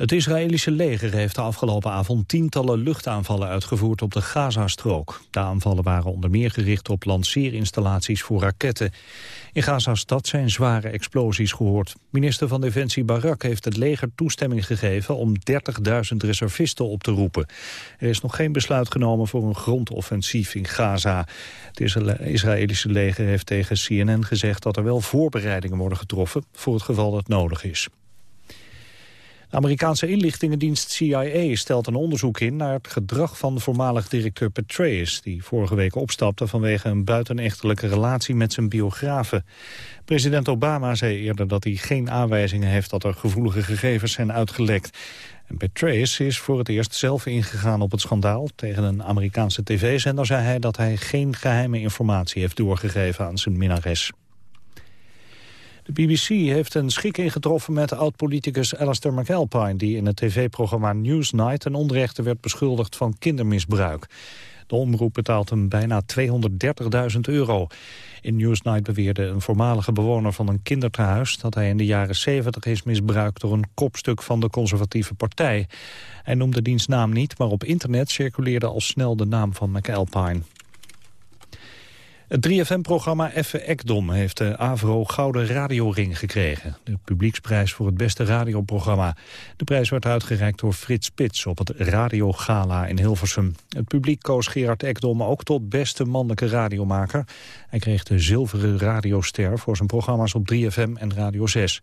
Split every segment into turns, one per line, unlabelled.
Het Israëlische leger heeft de afgelopen avond tientallen luchtaanvallen uitgevoerd op de Gazastrook. De aanvallen waren onder meer gericht op lanceerinstallaties voor raketten. In Gazastad zijn zware explosies gehoord. Minister van Defensie Barak heeft het leger toestemming gegeven om 30.000 reservisten op te roepen. Er is nog geen besluit genomen voor een grondoffensief in Gaza. Het Israëlische leger heeft tegen CNN gezegd dat er wel voorbereidingen worden getroffen voor het geval dat nodig is. De Amerikaanse inlichtingendienst CIA stelt een onderzoek in naar het gedrag van voormalig directeur Petraeus, die vorige week opstapte vanwege een buitenechtelijke relatie met zijn biografen. President Obama zei eerder dat hij geen aanwijzingen heeft dat er gevoelige gegevens zijn uitgelekt. En Petraeus is voor het eerst zelf ingegaan op het schandaal. Tegen een Amerikaanse tv-zender zei hij dat hij geen geheime informatie heeft doorgegeven aan zijn minnares. De BBC heeft een schik ingetroffen met oud-politicus Alistair McAlpine... die in het tv-programma Newsnight een onrechte werd beschuldigd van kindermisbruik. De omroep betaalt hem bijna 230.000 euro. In Newsnight beweerde een voormalige bewoner van een kinderthuis... dat hij in de jaren 70 is misbruikt door een kopstuk van de conservatieve partij. Hij noemde diens naam niet, maar op internet circuleerde al snel de naam van McAlpine. Het 3FM-programma Effe Ekdom heeft de Avro Gouden Radioring gekregen. De publieksprijs voor het beste radioprogramma. De prijs werd uitgereikt door Frits Spits op het Radio Gala in Hilversum. Het publiek koos Gerard Ekdom ook tot beste mannelijke radiomaker. Hij kreeg de zilveren radioster voor zijn programma's op 3FM en Radio 6.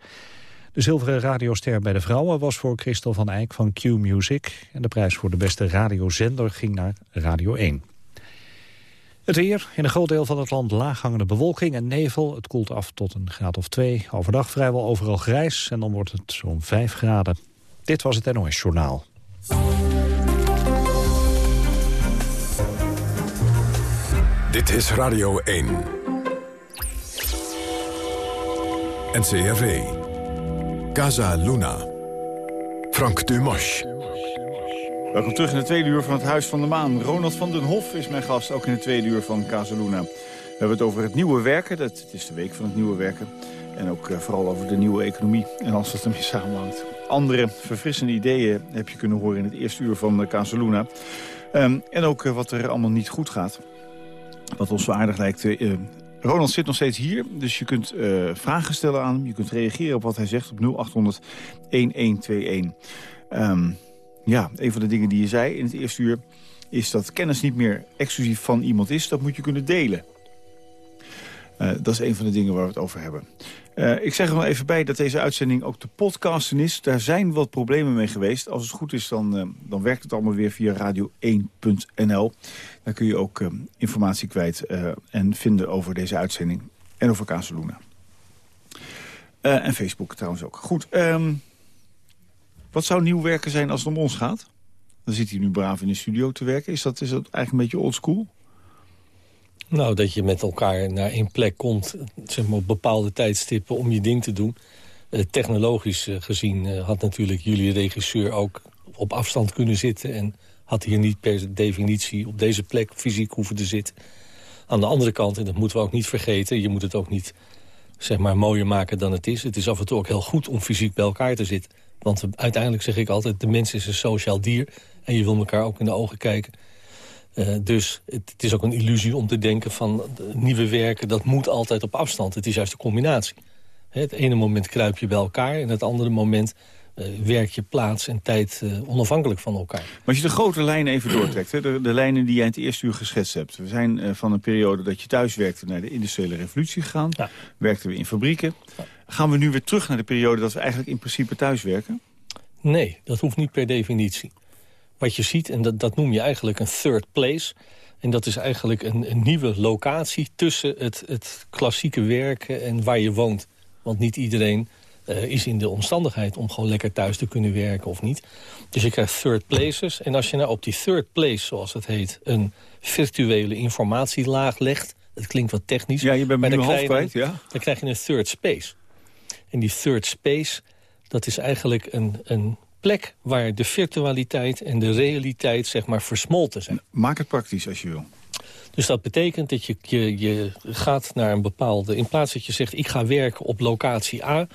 De zilveren radioster bij de vrouwen was voor Christel van Eyck van Q Music. En de prijs voor de beste radiozender ging naar Radio 1. Het weer. In een groot deel van het land laaghangende bewolking en nevel. Het koelt af tot een graad of twee. Overdag vrijwel overal grijs en dan wordt het zo'n 5 graden. Dit was het NOS Journaal.
Dit is Radio 1. NCRV. Casa Luna. Frank Dumas.
Welkom terug in de tweede uur van het Huis van de Maan. Ronald van den Hof is mijn gast, ook in de tweede uur van Casaluna. We hebben het over het nieuwe werken, dat, het is de week van het nieuwe werken. En ook uh, vooral over de nieuwe economie en alles wat ermee samenhangt. Andere verfrissende ideeën heb je kunnen horen in het eerste uur van uh, Casaluna. Um, en ook uh, wat er allemaal niet goed gaat. Wat ons zo aardig lijkt... Ronald zit nog steeds hier, dus je kunt vragen stellen aan hem. Je kunt reageren op wat hij zegt op 0800-1121. Um, ja, een van de dingen die je zei in het eerste uur... is dat kennis niet meer exclusief van iemand is. Dat moet je kunnen delen. Uh, dat is een van de dingen waar we het over hebben. Uh, ik zeg er nog even bij dat deze uitzending ook te podcasten is. Daar zijn wat problemen mee geweest. Als het goed is, dan, uh, dan werkt het allemaal weer via radio1.nl. Daar kun je ook informatie kwijt en vinden over deze uitzending. En over Casaluna. en Facebook trouwens ook. Goed, um, wat zou nieuw werken zijn als het om ons gaat? Dan zit hij nu braaf in de studio te werken. Is dat, is dat eigenlijk een beetje oldschool?
Nou, dat je met elkaar naar één plek komt, zeg maar op bepaalde tijdstippen om je ding te doen. Eh, technologisch eh, gezien eh, had natuurlijk jullie regisseur ook op afstand kunnen zitten... en had hier niet per definitie op deze plek fysiek hoeven te zitten. Aan de andere kant, en dat moeten we ook niet vergeten... je moet het ook niet zeg maar, mooier maken dan het is. Het is af en toe ook heel goed om fysiek bij elkaar te zitten. Want uiteindelijk zeg ik altijd, de mens is een sociaal dier. En je wil elkaar ook in de ogen kijken. Uh, dus het, is ook een illusie om te denken van nieuwe werken... dat moet altijd op afstand. Het is juist een combinatie. het ene moment kruip je bij elkaar... en het andere moment werk je plaats en tijd uh, onafhankelijk van elkaar. Maar
als je de grote lijnen even doortrekt... Hè, de, de, lijnen die jij in het eerste uur geschetst hebt. We zijn van een periode dat je thuis werkte naar de industriële revolutie gegaan. Ja. Werkten we in fabrieken. Ja. Gaan we nu weer terug naar de periode dat we eigenlijk in principe thuis werken?
Nee, dat hoeft niet per definitie. Wat je ziet, en dat, dat noem je eigenlijk een third place... en dat is eigenlijk een, een nieuwe locatie tussen het, het klassieke werken en waar je woont. Want niet iedereen uh, is in de omstandigheid om gewoon lekker thuis te kunnen werken of niet. Dus je krijgt third places. En als je nou op die third place, zoals het heet... een virtuele informatielaag legt... het klinkt wat technisch...
Ja, je bent maar je, kwijt, ja?
dan krijg je een third space. En die third space, dat is eigenlijk een, een plek waar de virtualiteit en de realiteit zeg maar versmolten zijn.
Maak het praktisch als je wil.
Dus dat betekent dat je, je, je gaat naar een bepaalde... in plaats dat je zegt, ik ga werken op locatie A...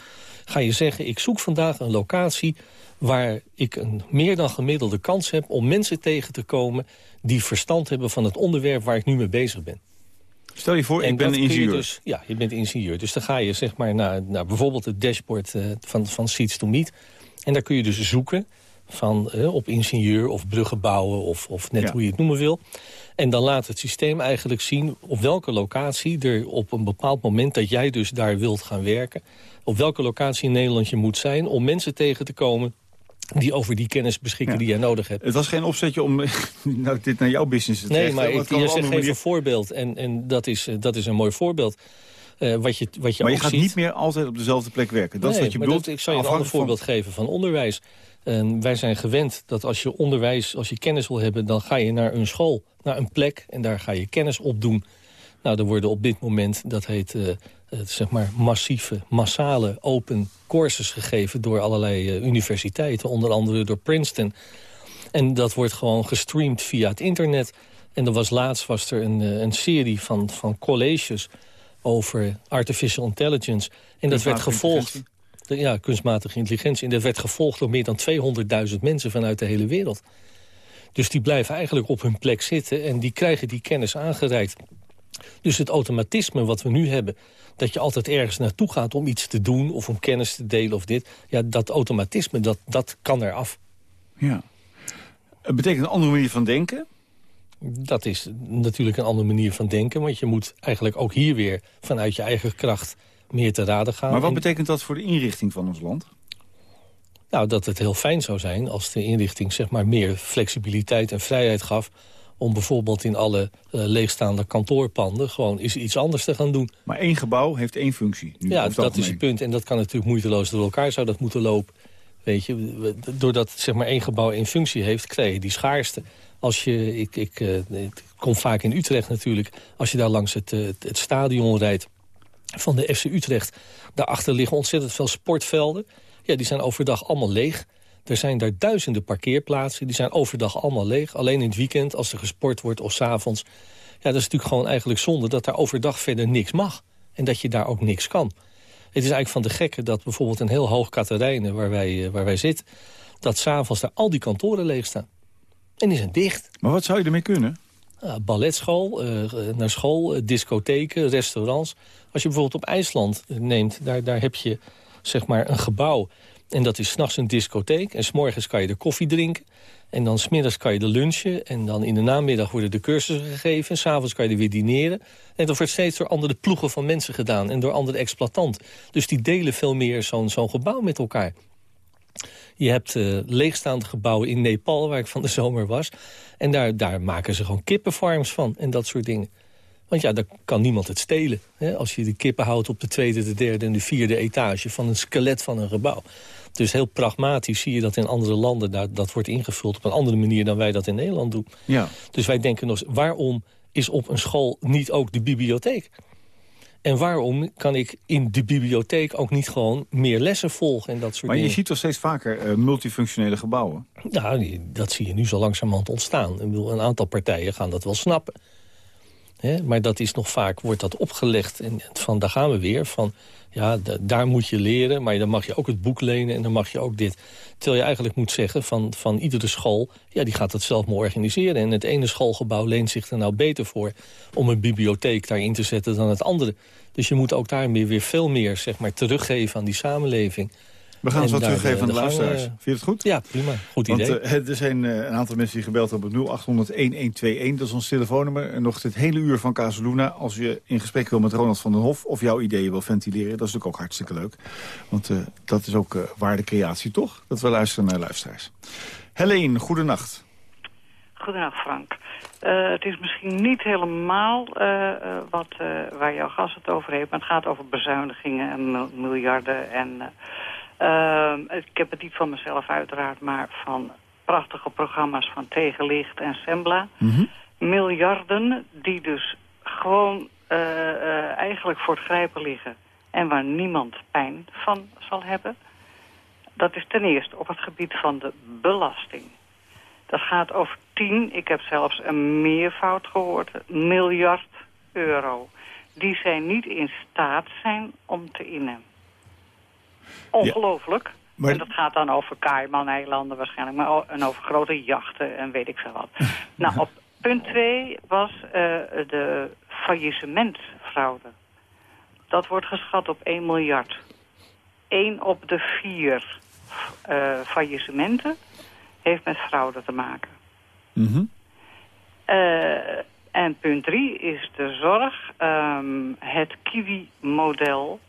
ga je zeggen, ik zoek vandaag een locatie waar ik een meer dan gemiddelde kans heb... om mensen tegen te komen die verstand hebben van het onderwerp waar ik nu mee bezig ben.
Stel je voor, ik ben een ingenieur.
Dus, ja, je bent ingenieur. Dus dan ga je zeg maar naar, naar bijvoorbeeld het dashboard uh, van, van Seeds to Meet. En daar kun je dus zoeken van, uh, op ingenieur of bruggen bouwen of, of net hoe je het noemen wil. En dan laat het systeem eigenlijk zien op welke locatie er op een bepaald moment dat jij dus daar wilt gaan werken, op welke locatie in Nederland je moet zijn om mensen tegen te komen die over die kennis beschikken die jij nodig hebt.
Het was geen opzetje om nou, dit naar jouw business te trekken.
Nee, maar ik, je zegt even een voorbeeld en, en dat, is, eh, dat is een mooi voorbeeld. Uh, wat je, wat je
maar je gaat niet meer altijd op dezelfde plek werken. Dat is wat je bedoelt.
ik zal je een ander voorbeeld geven van onderwijs. Wij zijn gewend dat als je onderwijs, als je kennis wil hebben... dan ga je naar een school, naar een plek en daar ga je kennis opdoen. Nou, er worden op dit moment, dat heet uh, zeg maar massieve, massale open courses gegeven... door allerlei uh, universiteiten, onder andere door Princeton. En dat wordt gewoon gestreamd via het internet. En er was laatst was er een, een serie van, van colleges over artificial intelligence. En dat werd gevolgd ja, kunstmatige intelligentie. En dat werd gevolgd door meer dan 200.000 mensen vanuit de hele wereld. Dus die blijven eigenlijk op hun plek zitten en die krijgen die kennis aangereikt. Dus het automatisme wat we nu hebben... dat je altijd ergens naartoe gaat om iets te doen of om kennis te delen of dit... ja, dat automatisme, dat, dat kan eraf.
Ja. Het betekent een andere manier van denken?
Dat is natuurlijk een andere manier van denken... want je moet eigenlijk ook hier weer vanuit je eigen kracht meer te raden gaan.
Maar wat betekent dat voor de inrichting van ons land?
Nou, dat het heel fijn zou zijn als de inrichting zeg maar, meer flexibiliteit en vrijheid gaf om bijvoorbeeld in alle uh, leegstaande kantoorpanden... gewoon is iets anders te gaan doen.
Maar één gebouw heeft één functie. Nu
ja, dat is het punt. En dat kan natuurlijk moeiteloos door elkaar zou dat moeten lopen. Weet je, doordat zeg maar, één gebouw één functie heeft, krijg je die schaarste. Als je, ik, ik, uh, ik kom vaak in Utrecht natuurlijk, als je daar langs het, uh, het stadion rijdt van de FC Utrecht. Daarachter liggen ontzettend veel sportvelden. Ja, die zijn overdag allemaal leeg. Er zijn daar duizenden parkeerplaatsen. Die zijn overdag allemaal leeg. Alleen in het weekend, als er gesport wordt of s'avonds. Ja, dat is natuurlijk gewoon eigenlijk zonde dat daar overdag verder niks mag. En dat je daar ook niks kan. Het is eigenlijk van de gekke dat bijvoorbeeld een heel hoog Katerijnen... waar wij, eh, waar wij zitten, dat s'avonds daar al die kantoren leeg staan. En die zijn dicht.
Maar wat zou je ermee kunnen?
Uh, balletschool, uh, naar school, uh, discotheken, restaurants. Als je bijvoorbeeld op IJsland neemt, daar, daar heb je zeg maar een gebouw. En dat is s'nachts een discotheek. En s'morgens kan je de koffie drinken. En dan smiddags kan je de lunchen. En dan in de namiddag worden de cursussen gegeven. S'avonds kan je er weer dineren. En dat wordt steeds door andere ploegen van mensen gedaan. En door andere exploitanten. Dus die delen veel meer zo'n zo'n gebouw met elkaar. Je hebt uh, leegstaande gebouwen in Nepal, waar ik van de zomer was. En daar, daar maken ze gewoon kippenfarms van en dat soort dingen. Want ja, daar kan niemand het stelen. Hè? Als je de kippen houdt op de tweede, de derde en de vierde etage... van een skelet van een gebouw. Dus heel pragmatisch zie je dat in andere landen... Dat, dat wordt ingevuld op een andere manier dan wij dat in Nederland doen.
Ja.
Dus wij denken nog, waarom is op een school niet ook de bibliotheek? En waarom kan ik in de bibliotheek ook niet gewoon meer lessen volgen en dat soort
maar
dingen?
Maar je ziet toch steeds vaker uh, multifunctionele gebouwen?
Nou, dat zie je nu zo langzamerhand ontstaan. Ik bedoel, een aantal partijen gaan dat wel snappen. Maar dat is nog vaak, wordt dat opgelegd. En van, daar gaan we weer, van ja, daar moet je leren... maar dan mag je ook het boek lenen en dan mag je ook dit. Terwijl je eigenlijk moet zeggen van, van iedere school... ja, die gaat dat zelf maar organiseren. En het ene schoolgebouw leent zich er nou beter voor... om een bibliotheek daarin te zetten dan het andere. Dus je moet ook daar weer veel meer zeg maar, teruggeven aan die samenleving...
We gaan eens wat teruggeven aan de, de luisteraars. Vind je het goed?
Ja, prima. Goed idee.
Want uh, er zijn uh, een aantal mensen die gebeld hebben op 0800-1121. Dat is ons telefoonnummer. En nog het hele uur van Casaluna. Als je in gesprek wil met Ronald van den Hof... of jouw ideeën wil ventileren, dat is natuurlijk ook hartstikke leuk. Want uh, dat is ook waardecreatie, toch? Dat we luisteren naar luisteraars. Helene, goedenacht.
Goedenacht, Frank. Uh, het is misschien niet helemaal uh, wat, waar jouw gast het over heeft... maar het gaat over bezuinigingen en miljarden en... Uh, ik heb het niet van mezelf uiteraard, maar van prachtige programma's van Tegenlicht en Sembla.
Mm -hmm.
Miljarden die dus gewoon uh, uh, eigenlijk voor het grijpen liggen. En waar niemand pijn van zal hebben. Dat is ten eerste op het gebied van de belasting. Dat gaat over 10, ik heb zelfs een meervoud gehoord, miljard euro. Die zij niet in staat zijn om te innen. Ongelooflijk.
Maar-
En dat gaat dan over Cayman-eilanden waarschijnlijk, maar en over grote jachten en weet ik veel wat. nou, op punt 2 was eh, de faillissementfraude. Dat wordt geschat op 1 miljard. 1 op de 4 eh, faillissementen heeft met fraude te maken.
Mhm.
Eh, en punt 3 is de zorg, ehm, het kiwi-model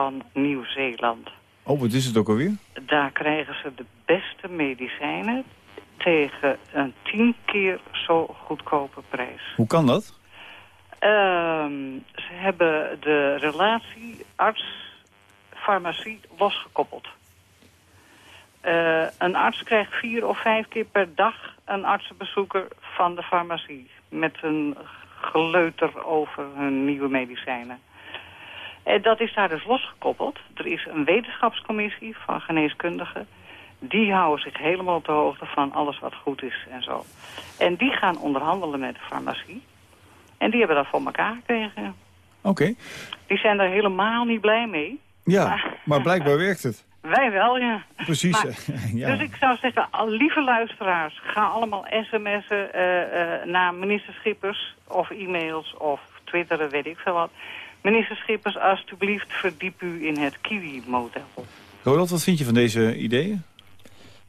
van Nieuw-Zeeland.
Oh, wat is het ook alweer?
Daar krijgen ze de beste medicijnen tegen een tien keer zo goedkope prijs.
Hoe kan dat?
Ehm, ze hebben de relatie arts-farmacie losgekoppeld. Eh, een arts krijgt vier of vijf keer per dag een artsenbezoeker van de farmacie. Met een geleuter over hun nieuwe medicijnen. En dat is daar dus losgekoppeld. Er is een wetenschapscommissie van geneeskundigen. Die houden zich helemaal op de hoogte van alles wat goed is en zo. En die gaan onderhandelen met de farmacie. En die hebben dat voor elkaar gekregen.
Oké.
Die zijn er helemaal niet blij mee.
Ja, maar blijkbaar werkt het.
Wij wel, ja.
Precies.
Maar-
ja.
Dus ik zou zeggen, lieve luisteraars, ga allemaal sms'en eh, eh, naar minister Schippers of e-mails of twitteren, weet ik veel wat. Minister Schippers, alstublieft verdiep u in het kiwi-model.
Ronald, wat vind je van deze ideeën?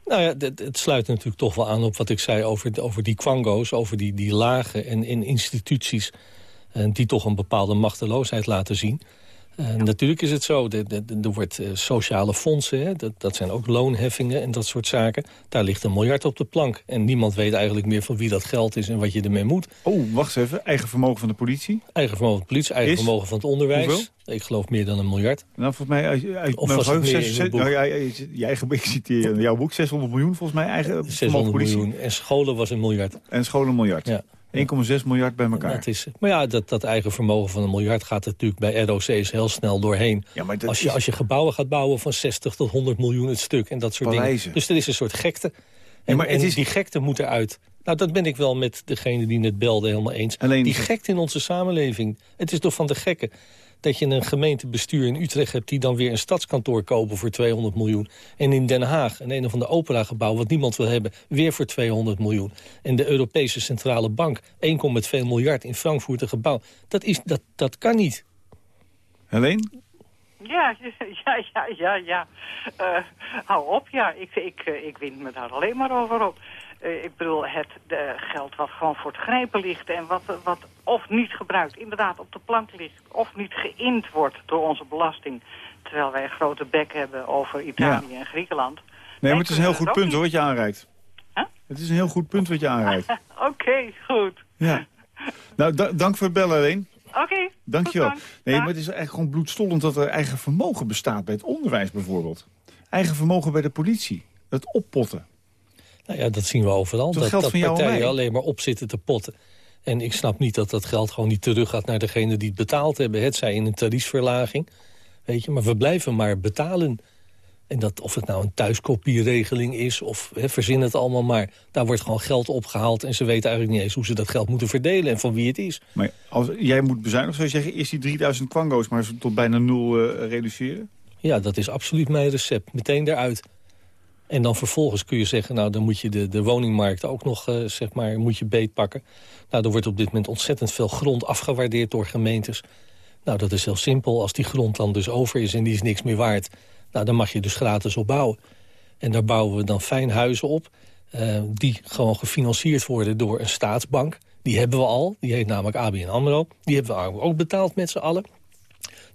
Nou ja, het, het sluit natuurlijk toch wel aan op wat ik zei over, over die kwango's... over die, die lagen en in instituties eh, die toch een bepaalde machteloosheid laten zien. Eh, Natuurlijk is het zo, er wordt eh, sociale fondsen, hè, dat, dat zijn ook loonheffingen en dat soort zaken. Daar ligt een miljard op de plank. En niemand weet eigenlijk meer van wie dat geld is en wat je ermee moet.
Oh, wacht eens even. Eigen vermogen van de politie.
Eigen vermogen van de politie, eigen
Is?
vermogen van het onderwijs.
Hoeveel?
Ik geloof meer dan een miljard.
Nou, volgens mij... Uit, uit
Of was het boek?
nou, ja, je, eigen, ik citeer in jouw boek 600 miljoen volgens mij eigen vermogen
600
politie.
miljoen. En scholen was een miljard.
En scholen een miljard.
Ja.
1,6 miljard bij elkaar.
Dat is, maar ja, dat, dat eigen vermogen van een miljard gaat er natuurlijk bij ROC's heel snel doorheen.
Ja, maar
Als je,
is-
als je gebouwen gaat bouwen van 60 tot 100 miljoen het stuk en dat soort
Paleizen.
dingen. Dus er is een soort gekte. En,
maar het is-
die gekte moet eruit. Nou, dat ben ik wel met degene die net belde helemaal eens.
Alleen-
die gekte in onze samenleving. Het is toch van de gekken dat je een gemeentebestuur in Utrecht hebt... die dan weer een stadskantoor kopen voor 200 miljoen. En in Den Haag een een of ander operagebouw... wat niemand wil hebben, weer voor 200 miljoen. En de Europese Centrale Bank, 1,2 miljard in Frankfurt een gebouw. Dat, is, dat, dat kan niet.
Helene?
Ja, ja, ja, ja, ja. Eh, hou op, ja. Ik, ik, ik wind me daar alleen maar over op. Eh, ik bedoel, het de geld wat gewoon voor het grijpen ligt... en wat, wat of niet gebruikt, inderdaad op de plank ligt... of niet geïnd wordt door onze belasting... terwijl wij een grote bek hebben over Italië en Griekenland.
Nee, maar het is een heel goed punt
niet.
hoor, wat je aanreikt.
Huh?
Het is een heel goed punt wat je aanreikt.
Oké, goed.
ja. Nou, da- dank voor het bellen, Helene.
Oké.
Dankjewel.
goed, dank.
Nee, maar het is eigenlijk gewoon bloedstollend dat er eigen vermogen bestaat bij het onderwijs bijvoorbeeld. Eigen vermogen bij de politie. Het oppotten.
Nou ja, dat zien we overal.
Dat
Dat, partijen alleen maar op zitten te potten. En ik snap niet dat dat geld gewoon niet terug gaat naar degene die het betaald hebben. Het zij in een tariefsverlaging. Weet je, maar we blijven maar betalen. En dat, of het nou een thuiskopieregeling is, of verzin het allemaal maar. Daar wordt gewoon geld opgehaald en ze weten eigenlijk niet eens hoe ze dat geld moeten verdelen en van wie het is.
Maar als jij moet bezuinigen, zou je zeggen... eerst die 3000 kwango's maar tot bijna nul eh, reduceren?
Ja, dat is absoluut mijn recept. Meteen eruit. En dan vervolgens kun je zeggen, nou dan moet je de, de woningmarkt ook nog, eh, zeg maar, moet je beetpakken. Nou, er wordt op dit moment ontzettend veel grond afgewaardeerd door gemeentes. Nou, dat is heel simpel. Als die grond dan dus over is en die is niks meer waard... nou, dan mag je dus gratis op bouwen. En daar bouwen we dan fijn huizen op... eh, die gewoon gefinancierd worden door een staatsbank. Die hebben we al, die heet namelijk ABN AMRO. Die hebben we ook betaald met z'n allen.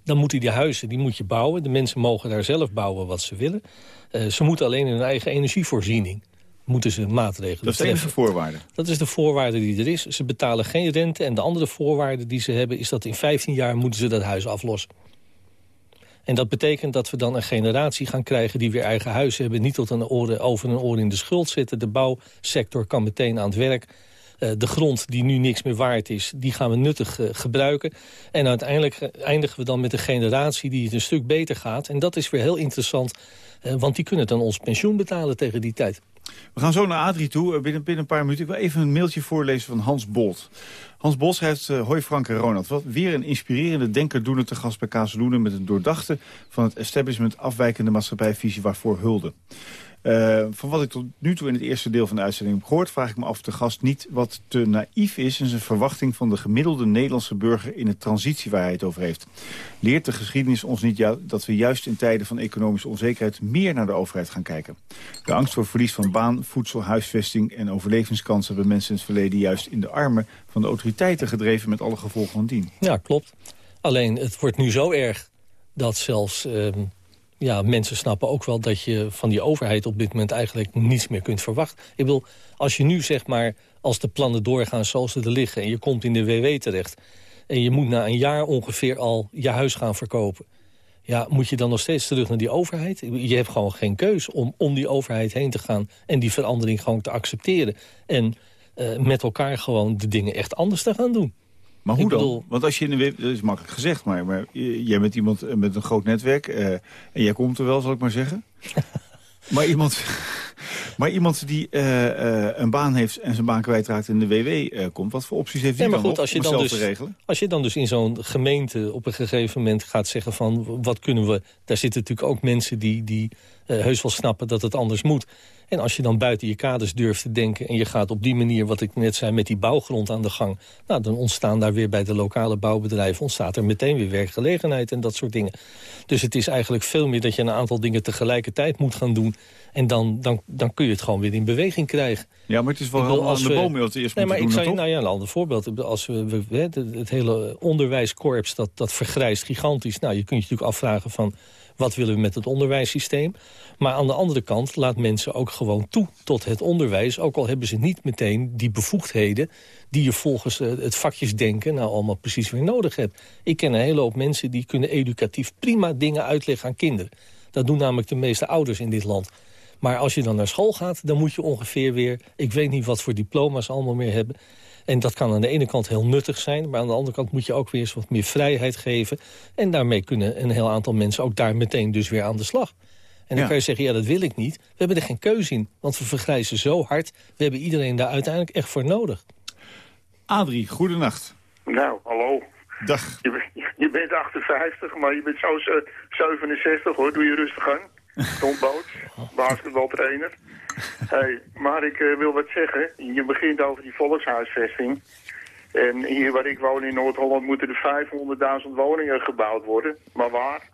Dan moeten die huizen, die moet je bouwen. De mensen mogen daar zelf bouwen wat ze willen. Eh, ze moeten alleen in hun eigen energievoorziening moeten ze maatregelen
Dat is de enige voorwaarde.
Dat is de voorwaarde die er is. Ze betalen geen rente. En de andere voorwaarde die ze hebben... is dat in 15 jaar moeten ze dat huis aflossen. En dat betekent dat we dan een generatie gaan krijgen... die weer eigen huis hebben, niet tot een oren, over een oor in de schuld zitten. De bouwsector kan meteen aan het werk. Eh, de grond die nu niks meer waard is, die gaan we nuttig eh, gebruiken. En uiteindelijk eindigen we dan met een generatie die het een stuk beter gaat. En dat is weer heel interessant, want die kunnen dan ons pensioen betalen tegen die tijd.
We gaan zo naar Adrie toe, eh, binnen, binnen een paar minuten. Ik wil even een mailtje voorlezen van Hans Bolt. Hans Bos schrijft, uh, hoi Frank en Ronald. Wat weer een inspirerende denker doen te gast bij Kazeloenen... met een doordachte van het establishment afwijkende maatschappijvisie waarvoor hulde. Uh, van wat ik tot nu toe in het eerste deel van de uitzending heb gehoord... vraag ik me af of de gast niet wat te naïef is... in zijn verwachting van de gemiddelde Nederlandse burger... in de transitie waar hij het over heeft. Leert de geschiedenis ons niet dat we juist in tijden van economische onzekerheid... meer naar de overheid gaan kijken? De angst voor verlies van baan, voedsel, huisvesting en overlevingskansen... hebben mensen in het verleden juist in de armen van de autoriteiten gedreven... met alle gevolgen van dien.
Ja, klopt. Alleen, het wordt nu zo erg dat zelfs... Uh ja, mensen snappen ook wel dat je van die overheid op dit moment eigenlijk niets meer kunt verwachten. Ik bedoel, als je nu zeg maar, als de plannen doorgaan zoals ze er liggen... en je komt in de WW terecht en je moet na een jaar ongeveer al je huis gaan verkopen... ja, moet je dan nog steeds terug naar die overheid? Je hebt gewoon geen keus om om die overheid heen te gaan... en die verandering gewoon te accepteren. En uh, met elkaar gewoon de dingen echt anders te gaan doen.
Maar hoe dan? Want als je in de dat is makkelijk gezegd, maar, maar jij bent iemand eh, met een groot netwerk uh, en jij komt er wel, zal ik maar zeggen. maar iemand, maar iemand die uh, een baan heeft en zijn baan kwijtraakt in de WW komt, wat voor opties heeft ja, maar dan goed, als je dan dus, te regelen?
Als je dan dus in zo'n gemeente op een gegeven moment gaat zeggen van wat kunnen we... Daar zitten natuurlijk ook mensen die, die heus wel snappen dat het anders moet. En als je dan buiten je kaders durft te denken... en je gaat op die manier, wat ik net zei, met die bouwgrond aan de gang... Nou, dan ontstaan daar weer bij de lokale bouwbedrijven... ontstaat er meteen weer werkgelegenheid en dat soort dingen. Dus het is eigenlijk veel meer dat je een aantal dingen tegelijkertijd moet gaan doen... En dan, dan, dan kun je het gewoon weer in beweging krijgen.
Ja, maar het is wel helemaal aan de boom het eerst nee, maar ik
zou, Nou ja, een ander voorbeeld. Als we, het, het hele onderwijskorps, dat, dat vergrijst gigantisch. Nou, je kunt je natuurlijk afvragen van... wat willen we met het onderwijssysteem? Maar aan de andere kant laat mensen ook gewoon toe tot het onderwijs. Ook al hebben ze niet meteen die bevoegdheden... die je volgens eh, het vakjesdenken nou allemaal precies weer nodig hebt. Ik ken een hele hoop mensen die kunnen educatief prima dingen uitleggen aan kinderen. Dat doen namelijk de meeste ouders in dit land. Maar als je dan naar school gaat, dan moet je ongeveer weer... ik weet niet wat voor diploma's allemaal meer hebben... En dat kan aan de ene kant heel nuttig zijn... maar aan de andere kant moet je ook weer eens wat meer vrijheid geven. En daarmee kunnen een heel aantal mensen ook daar meteen dus weer aan de slag. En dan kan je zeggen, ja, dat wil ik niet. We hebben er geen keuze in, want we vergrijzen zo hard. We hebben iedereen daar uiteindelijk echt voor nodig.
Adrie, goedenacht.
Nou, hallo.
Dag.
Je, je bent 58, maar je bent zo 67 hoor. Doe je rustig aan. Tom Boots, basketbaltrainer. Maar ik uh, wil wat zeggen. Je begint over die volkshuisvesting. En hier waar ik woon in Noord-Holland moeten er 500.000 woningen gebouwd worden. Maar waar?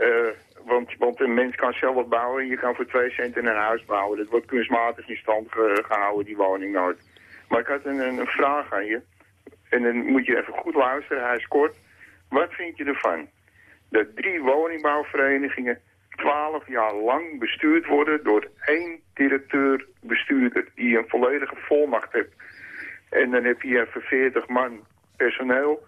Uh, want, want een mens kan zelf bouwen en je kan voor twee centen een huis bouwen. Dat wordt kunstmatig in stand gehouden, die woning nooit. Maar ik had een, een, vraag aan je. En dan moet je even goed luisteren, hij is kort. Wat vind je ervan? Dat drie woningbouwverenigingen twaalf jaar lang bestuurd worden door één directeur-bestuurder die een volledige volmacht heeft. En dan heb je even 40 man personeel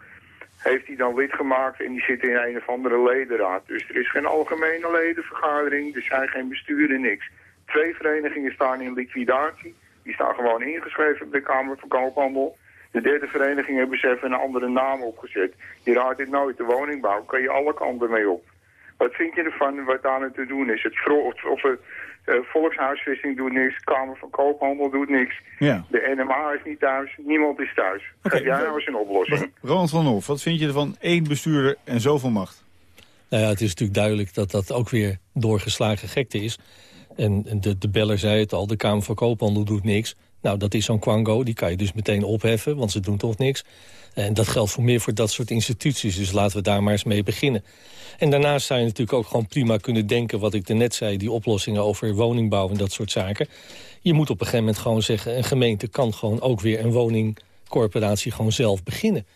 heeft hij dan lid gemaakt en die zit in een of andere ledenraad. Dus er is geen algemene ledenvergadering, er zijn geen besturen, niks. Twee verenigingen staan in liquidatie, die staan gewoon ingeschreven bij de Kamer van Koophandel. De derde vereniging hebben ze even een andere naam opgezet. Je raadt dit nooit, de woningbouw, kan je alle kanten mee op. Wat vind je ervan wat daar nu te doen is? Het of, of het uh, volkshuisvesting doet niks, Kamer van Koophandel doet niks. Ja. De NMA is niet thuis, niemand is thuis. Okay, jij nou eens een oplossing.
Ronald van Hof, wat vind je ervan? Eén bestuurder en zoveel macht.
Nou ja, het is natuurlijk duidelijk dat dat ook weer doorgeslagen gekte is. En de, de beller zei het al, de Kamer van Koophandel doet niks. Nou, dat is zo'n kwango, die kan je dus meteen opheffen, want ze doen toch niks. En dat geldt voor meer voor dat soort instituties, dus laten we daar maar eens mee beginnen. En daarnaast zou je natuurlijk ook gewoon prima kunnen denken... wat ik net zei, die oplossingen over woningbouw en dat soort zaken. Je moet op een gegeven moment gewoon zeggen... een gemeente kan gewoon ook weer een woningcorporatie gewoon zelf beginnen.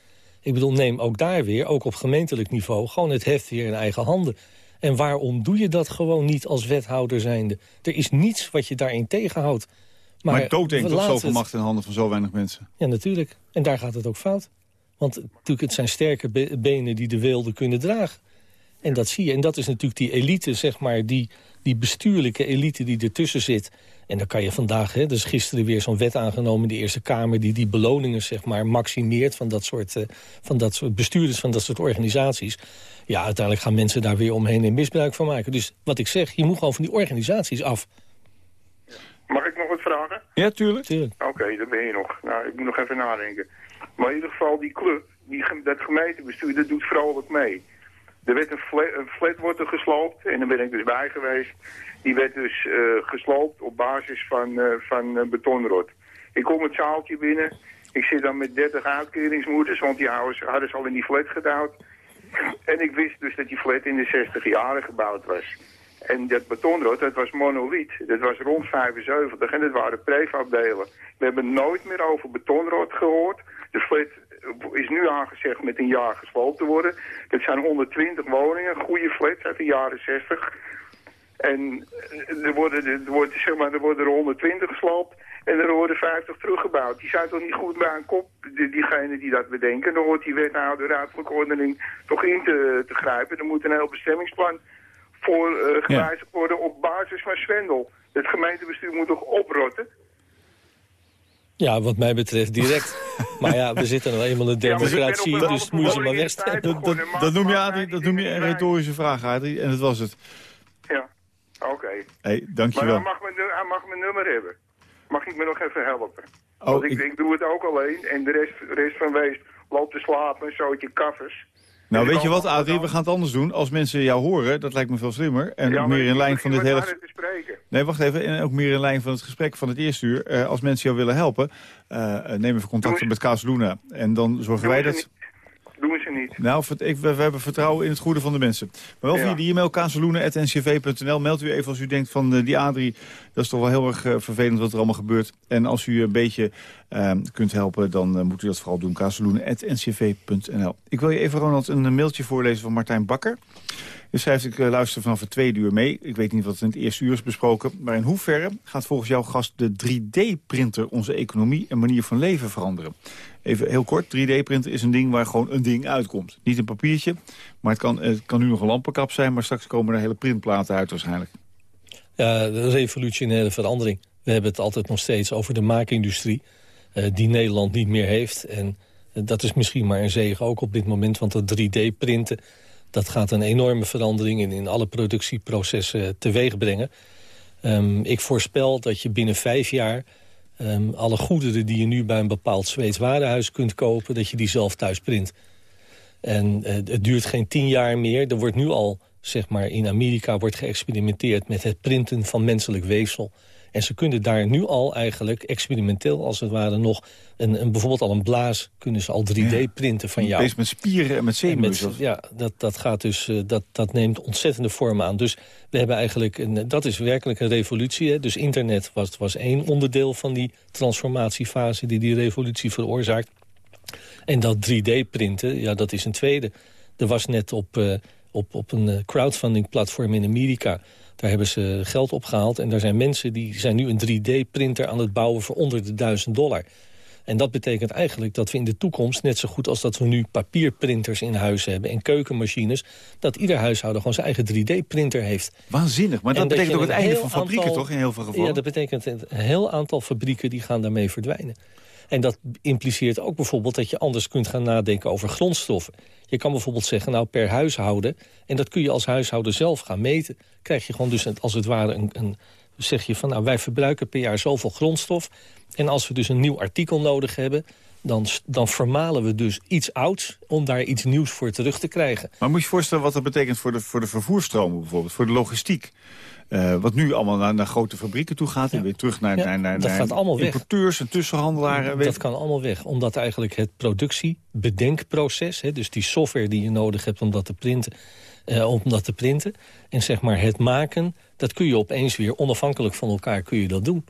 Ik bedoel, neem ook daar weer, ook op gemeentelijk niveau... gewoon het heft weer in eigen handen. En waarom doe je dat gewoon niet als wethouder zijnde? Er is niets wat je daarin tegenhoudt.
Maar, maar dooddenkt toch zoveel macht in handen van zo weinig mensen?
Ja, natuurlijk. En daar gaat het ook fout. Want natuurlijk, het zijn sterke benen die de weelde kunnen dragen. En dat zie je. En dat is natuurlijk die elite, zeg maar, die, die bestuurlijke elite die ertussen zit. En dan kan je vandaag, hè, dus gisteren weer zo'n wet aangenomen in de Eerste Kamer... die die beloningen, zeg maar, maximeert van dat, soort, uh, van dat soort bestuurders van dat soort organisaties. Ja, uiteindelijk gaan mensen daar weer omheen en misbruik van maken. Dus wat ik zeg, je moet gewoon van die organisaties af.
Mag ik nog wat vragen?
Ja, tuurlijk.
Tuurlijk.
Oké, daar ben je nog. Nou, ik moet nog even nadenken. Maar in ieder geval, die club, die, dat gemeentebestuur, dat doet vrolijk mee. Er werd een flat, een flat wordt er gesloopt en daar ben ik dus bij geweest. Die werd dus eh, gesloopt op basis van, eh, van eh, betonrot. Ik kom het zaaltje binnen. Ik zit dan met 30 uitkeringsmoeders, want die ouders hadden ze al in die flat gedouwd. En ik wist dus dat die flat in de 60 jaren gebouwd was. En dat betonrot, dat was monoliet. Dat was rond 75 en dat waren prefabdelen. We hebben nooit meer over betonrot gehoord. De flat is nu aangezegd met een jaar gesloopt te worden. Dat zijn 120 woningen, goede flats uit de jaren 60. En eh, er worden, er, er worden er 120 gesloopt en er worden 50 teruggebouwd. Die zijn toch niet goed bij een kop, die, diegenen die dat bedenken. Dan hoort die wethouder ruimtelijke ordening toch in te, te grijpen. Er moet een heel bestemmingsplan voor eh, gewijzigd worden op basis van zwendel. Het gemeentebestuur moet toch oprotten?
Ja, wat mij betreft direct. maar ja, we zitten nou eenmaal in
Ja, maar ben
democratie,
een
dus moet je ze maar wegstemmen.
Dat, dat,
begonnen.
dat noem je, Adrie, dat noem je een
de
retorische vraag, Adrie. En dat was het.
Ja, oké.
hey,
Maar
dankjewel.
hij mag, mijn, nu- hij mag mijn nummer hebben. Mag ik me nog even helpen?
Oh,
Want ik,
ik-
ik doe het ook alleen en de rest, rest van wees loopt te slapen, een zootje kaffers.
Nou, weet je wat, Adrie? We gaan het anders doen. Als mensen jou horen, dat lijkt me veel slimmer. En
Ja,
ook meer in lijn van dit hele... Nee, wacht even. En ook meer in lijn van het gesprek van het eerste uur. Eh, als mensen jou willen helpen, eh, neem even contact op met Kaas Luna. En dan zorgen wij dat...
niet. Doen ze niet.
Nou, ik, we, we hebben vertrouwen in het goede van de mensen. Maar wel via de e-mail kazeloenen.ncv.nl. Meld u even als u denkt van eh, die Adrie, dat is toch wel heel erg eh, vervelend wat er allemaal gebeurt. En als u een beetje eh, kunt helpen, dan eh, moet u dat vooral doen. kazeloenen.ncv.nl. Ik wil je even, Ronald, een mailtje voorlezen van Martijn Bakker. Hij schrijft, ik eh, luister vanaf het tweede uur mee. Ik weet niet wat in het eerste uur is besproken. Maar in hoeverre gaat volgens jouw gast de 3D-printer onze economie en manier van leven veranderen? Even heel kort, 3D-printer is een ding waar gewoon een ding uitkomt. Niet een papiertje, maar het kan, het kan nu nog een lampenkap zijn... maar straks komen er hele printplaten uit waarschijnlijk.
Ja, een revolutionaire verandering. We hebben het altijd nog steeds over de maakindustrie... eh, die Nederland niet meer heeft. En eh, dat is misschien maar een zegen ook op dit moment... want dat 3D-printen, dat gaat een enorme verandering... in, in alle productieprocessen teweeg brengen. Ehm, ik voorspel dat je binnen vijf jaar... ehm, alle goederen die je nu bij een bepaald Zweeds warenhuis kunt kopen... dat je die zelf thuis print. En eh, het duurt geen tien jaar meer. Er wordt nu al, zeg maar, in Amerika wordt geëxperimenteerd... met het printen van menselijk weefsel. En ze kunnen daar nu al eigenlijk experimenteel, als het ware, nog... Een, een, bijvoorbeeld al een blaas kunnen ze al 3D-printen van jou.
Bezig met spieren en met
En
zenuwen.
ja, dat, dat, gaat dus, eh, dat, dat neemt ontzettende vormen aan. Dus we hebben eigenlijk een, dat is werkelijk een revolutie. Hè? Dus internet was, was één onderdeel van die transformatiefase... die die revolutie veroorzaakt. En dat 3D-printen, ja, dat is een tweede. Er was net op, eh, op, op een eh, crowdfunding-platform in Amerika... daar hebben ze geld opgehaald. En daar zijn mensen die zijn nu een 3D-printer aan het bouwen... voor onder de 1000 dollar. En dat betekent eigenlijk dat we in de toekomst... net zo goed als dat we nu papierprinters in huis hebben... en keukenmachines, dat ieder huishouden gewoon zijn eigen 3D-printer heeft.
Waanzinnig, maar dat
En dat
betekent ook het einde van fabrieken
aantal-
toch, in heel veel gevallen?
Ja, dat betekent een heel aantal fabrieken die gaan daarmee verdwijnen. En dat impliceert ook bijvoorbeeld dat je anders kunt gaan nadenken over grondstoffen. Je kan bijvoorbeeld zeggen, nou per huishouden... en dat kun je als huishouden zelf gaan meten... krijg je gewoon dus als het ware een... een zeg je van, nou wij verbruiken per jaar zoveel grondstof... en als we dus een nieuw artikel nodig hebben... dan, dan vermalen we dus iets ouds om daar iets nieuws voor terug te krijgen.
Maar moet je je voorstellen wat dat betekent voor de, voor de vervoerstromen bijvoorbeeld, voor de logistiek. Eh, wat nu allemaal naar, naar grote fabrieken toe gaat en weer terug naar,
Ja,
naar, naar,
dat
naar
gaat allemaal weg.
importeurs en tussenhandelaren.
Dat kan allemaal weg, omdat eigenlijk het productiebedenkproces... Hè, dus die software die je nodig hebt om dat te printen... eh, om dat te printen, en zeg maar het maken... dat kun je opeens weer onafhankelijk van elkaar kun je dat doen.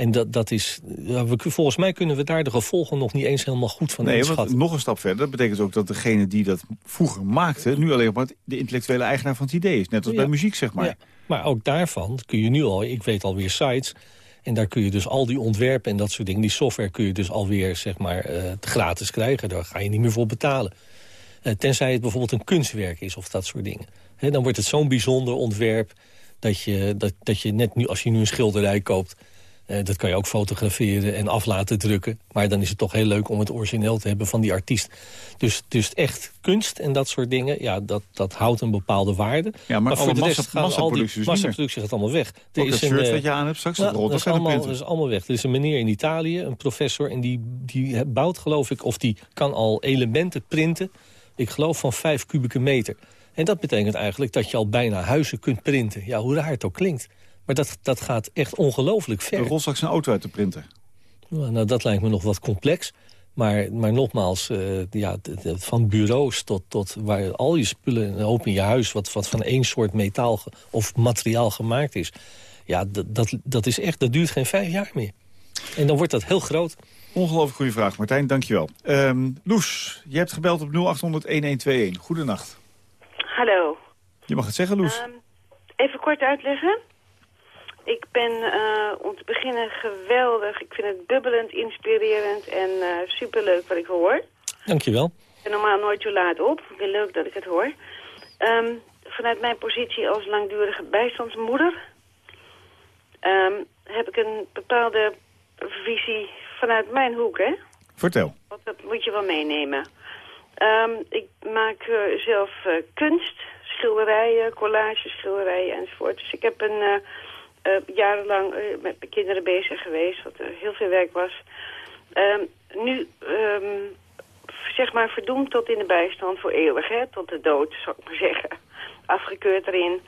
En dat, dat is, we, volgens mij kunnen we daar de gevolgen nog niet eens helemaal goed van
Nee,
inschatten.
nog een stap verder. Dat betekent ook dat degene die dat vroeger maakte... nu alleen maar de intellectuele eigenaar van het idee is. Net als
Ja.
bij muziek, zeg maar.
Ja, maar ook daarvan kun je nu al, ik weet alweer sites... en daar kun je dus al die ontwerpen en dat soort dingen... die software kun je dus alweer zeg maar, eh, gratis krijgen. Daar ga je niet meer voor betalen. Eh, tenzij het bijvoorbeeld een kunstwerk is of dat soort dingen. Dan wordt het zo'n bijzonder ontwerp... Dat je, dat, dat je net nu, als je nu een schilderij koopt... Eh, dat kan je ook fotograferen en af laten drukken. Maar dan is het toch heel leuk om het origineel te hebben van die artiest. Dus, dus echt kunst en dat soort dingen, ja, dat, dat houdt een bepaalde waarde.
Ja, maar,
voor de
massa,
rest gaan al die
massaproductie
gaat allemaal weg. Er
Ook dat
is een,
shirt
eh,
wat je aan hebt straks,
nou,
dat
dat, is allemaal, dat is allemaal weg. Er is een meneer in Italië, een professor... en die, die bouwt, geloof ik, of die kan al elementen printen... ik geloof van vijf kubieke meter. En dat betekent eigenlijk dat je al bijna huizen kunt printen. Ja, hoe raar het ook klinkt. Maar dat, dat gaat echt ongelooflijk ver.
Er rolt straks een auto uit de printer.
Nou, dat lijkt me nog wat complex. Maar, maar nogmaals, eh, ja, van bureaus tot, tot waar al je spullen een hoop in je huis... wat, wat van één soort metaal of materiaal gemaakt is... ja, dat, dat, is echt, dat duurt geen vijf jaar meer. En dan wordt dat heel groot.
Ongelooflijk goede vraag, Martijn, dankjewel. Ehm Loes, je hebt gebeld op 0800-1121. Goedenacht.
Hallo.
Je mag het zeggen, Loes.
Ehm, even kort uitleggen. Ik ben eh, om te beginnen geweldig. Ik vind het bubbelend, inspirerend en eh, superleuk wat ik hoor.
Dankjewel.
Ik ben normaal nooit zo laat op. Ik vind het leuk dat ik het hoor. Ehm, vanuit mijn positie als langdurige bijstandsmoeder... ehm, heb ik een bepaalde visie vanuit mijn hoek, hè?
Vertel.
Want dat moet je wel meenemen. Ehm, ik maak eh, zelf eh, kunst, schilderijen, collages, schilderijen enzovoort. Dus ik heb een, eh, eh, jarenlang eh, met mijn kinderen bezig geweest, wat er heel veel werk was. Ehm, nu, ehm, zeg maar, verdoemd tot in de bijstand voor eeuwig, hè? tot de dood, zou ik maar zeggen. Afgekeurd erin.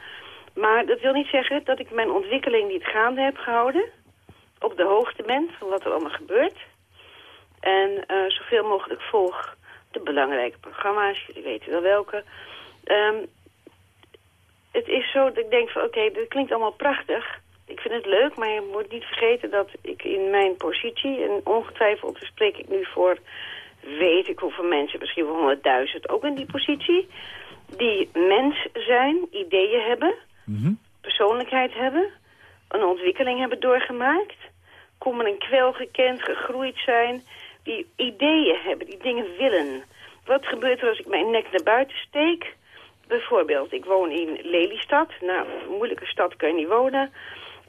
Maar dat wil niet zeggen dat ik mijn ontwikkeling niet gaande heb gehouden. Op de hoogte ben van wat er allemaal gebeurt. En eh, zoveel mogelijk volg de belangrijke programma's, jullie weten wel welke. Ehm, het is zo dat ik denk van oké, dit klinkt allemaal prachtig. Ik vind het leuk, maar je moet niet vergeten dat ik in mijn positie... en ongetwijfeld spreek ik nu voor weet ik hoeveel mensen, misschien wel honderdduizend ook in die positie... die mens zijn, ideeën hebben, persoonlijkheid hebben... een ontwikkeling hebben doorgemaakt... komen en kwel gekend, gegroeid zijn... die ideeën hebben, die dingen willen. Wat gebeurt er als ik mijn nek naar buiten steek? Bijvoorbeeld, ik woon in Lelystad. Nou, een moeilijke stad kan je niet wonen.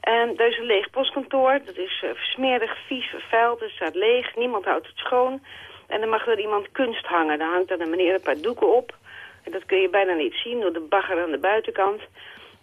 En daar is een leeg postkantoor. Dat is uh, smerig, vies, vervuild. Het staat leeg. Niemand houdt het schoon. En dan mag er iemand kunst hangen. Dan hangt er een meneer een paar doeken op. En dat kun je bijna niet zien door de bagger aan de buitenkant.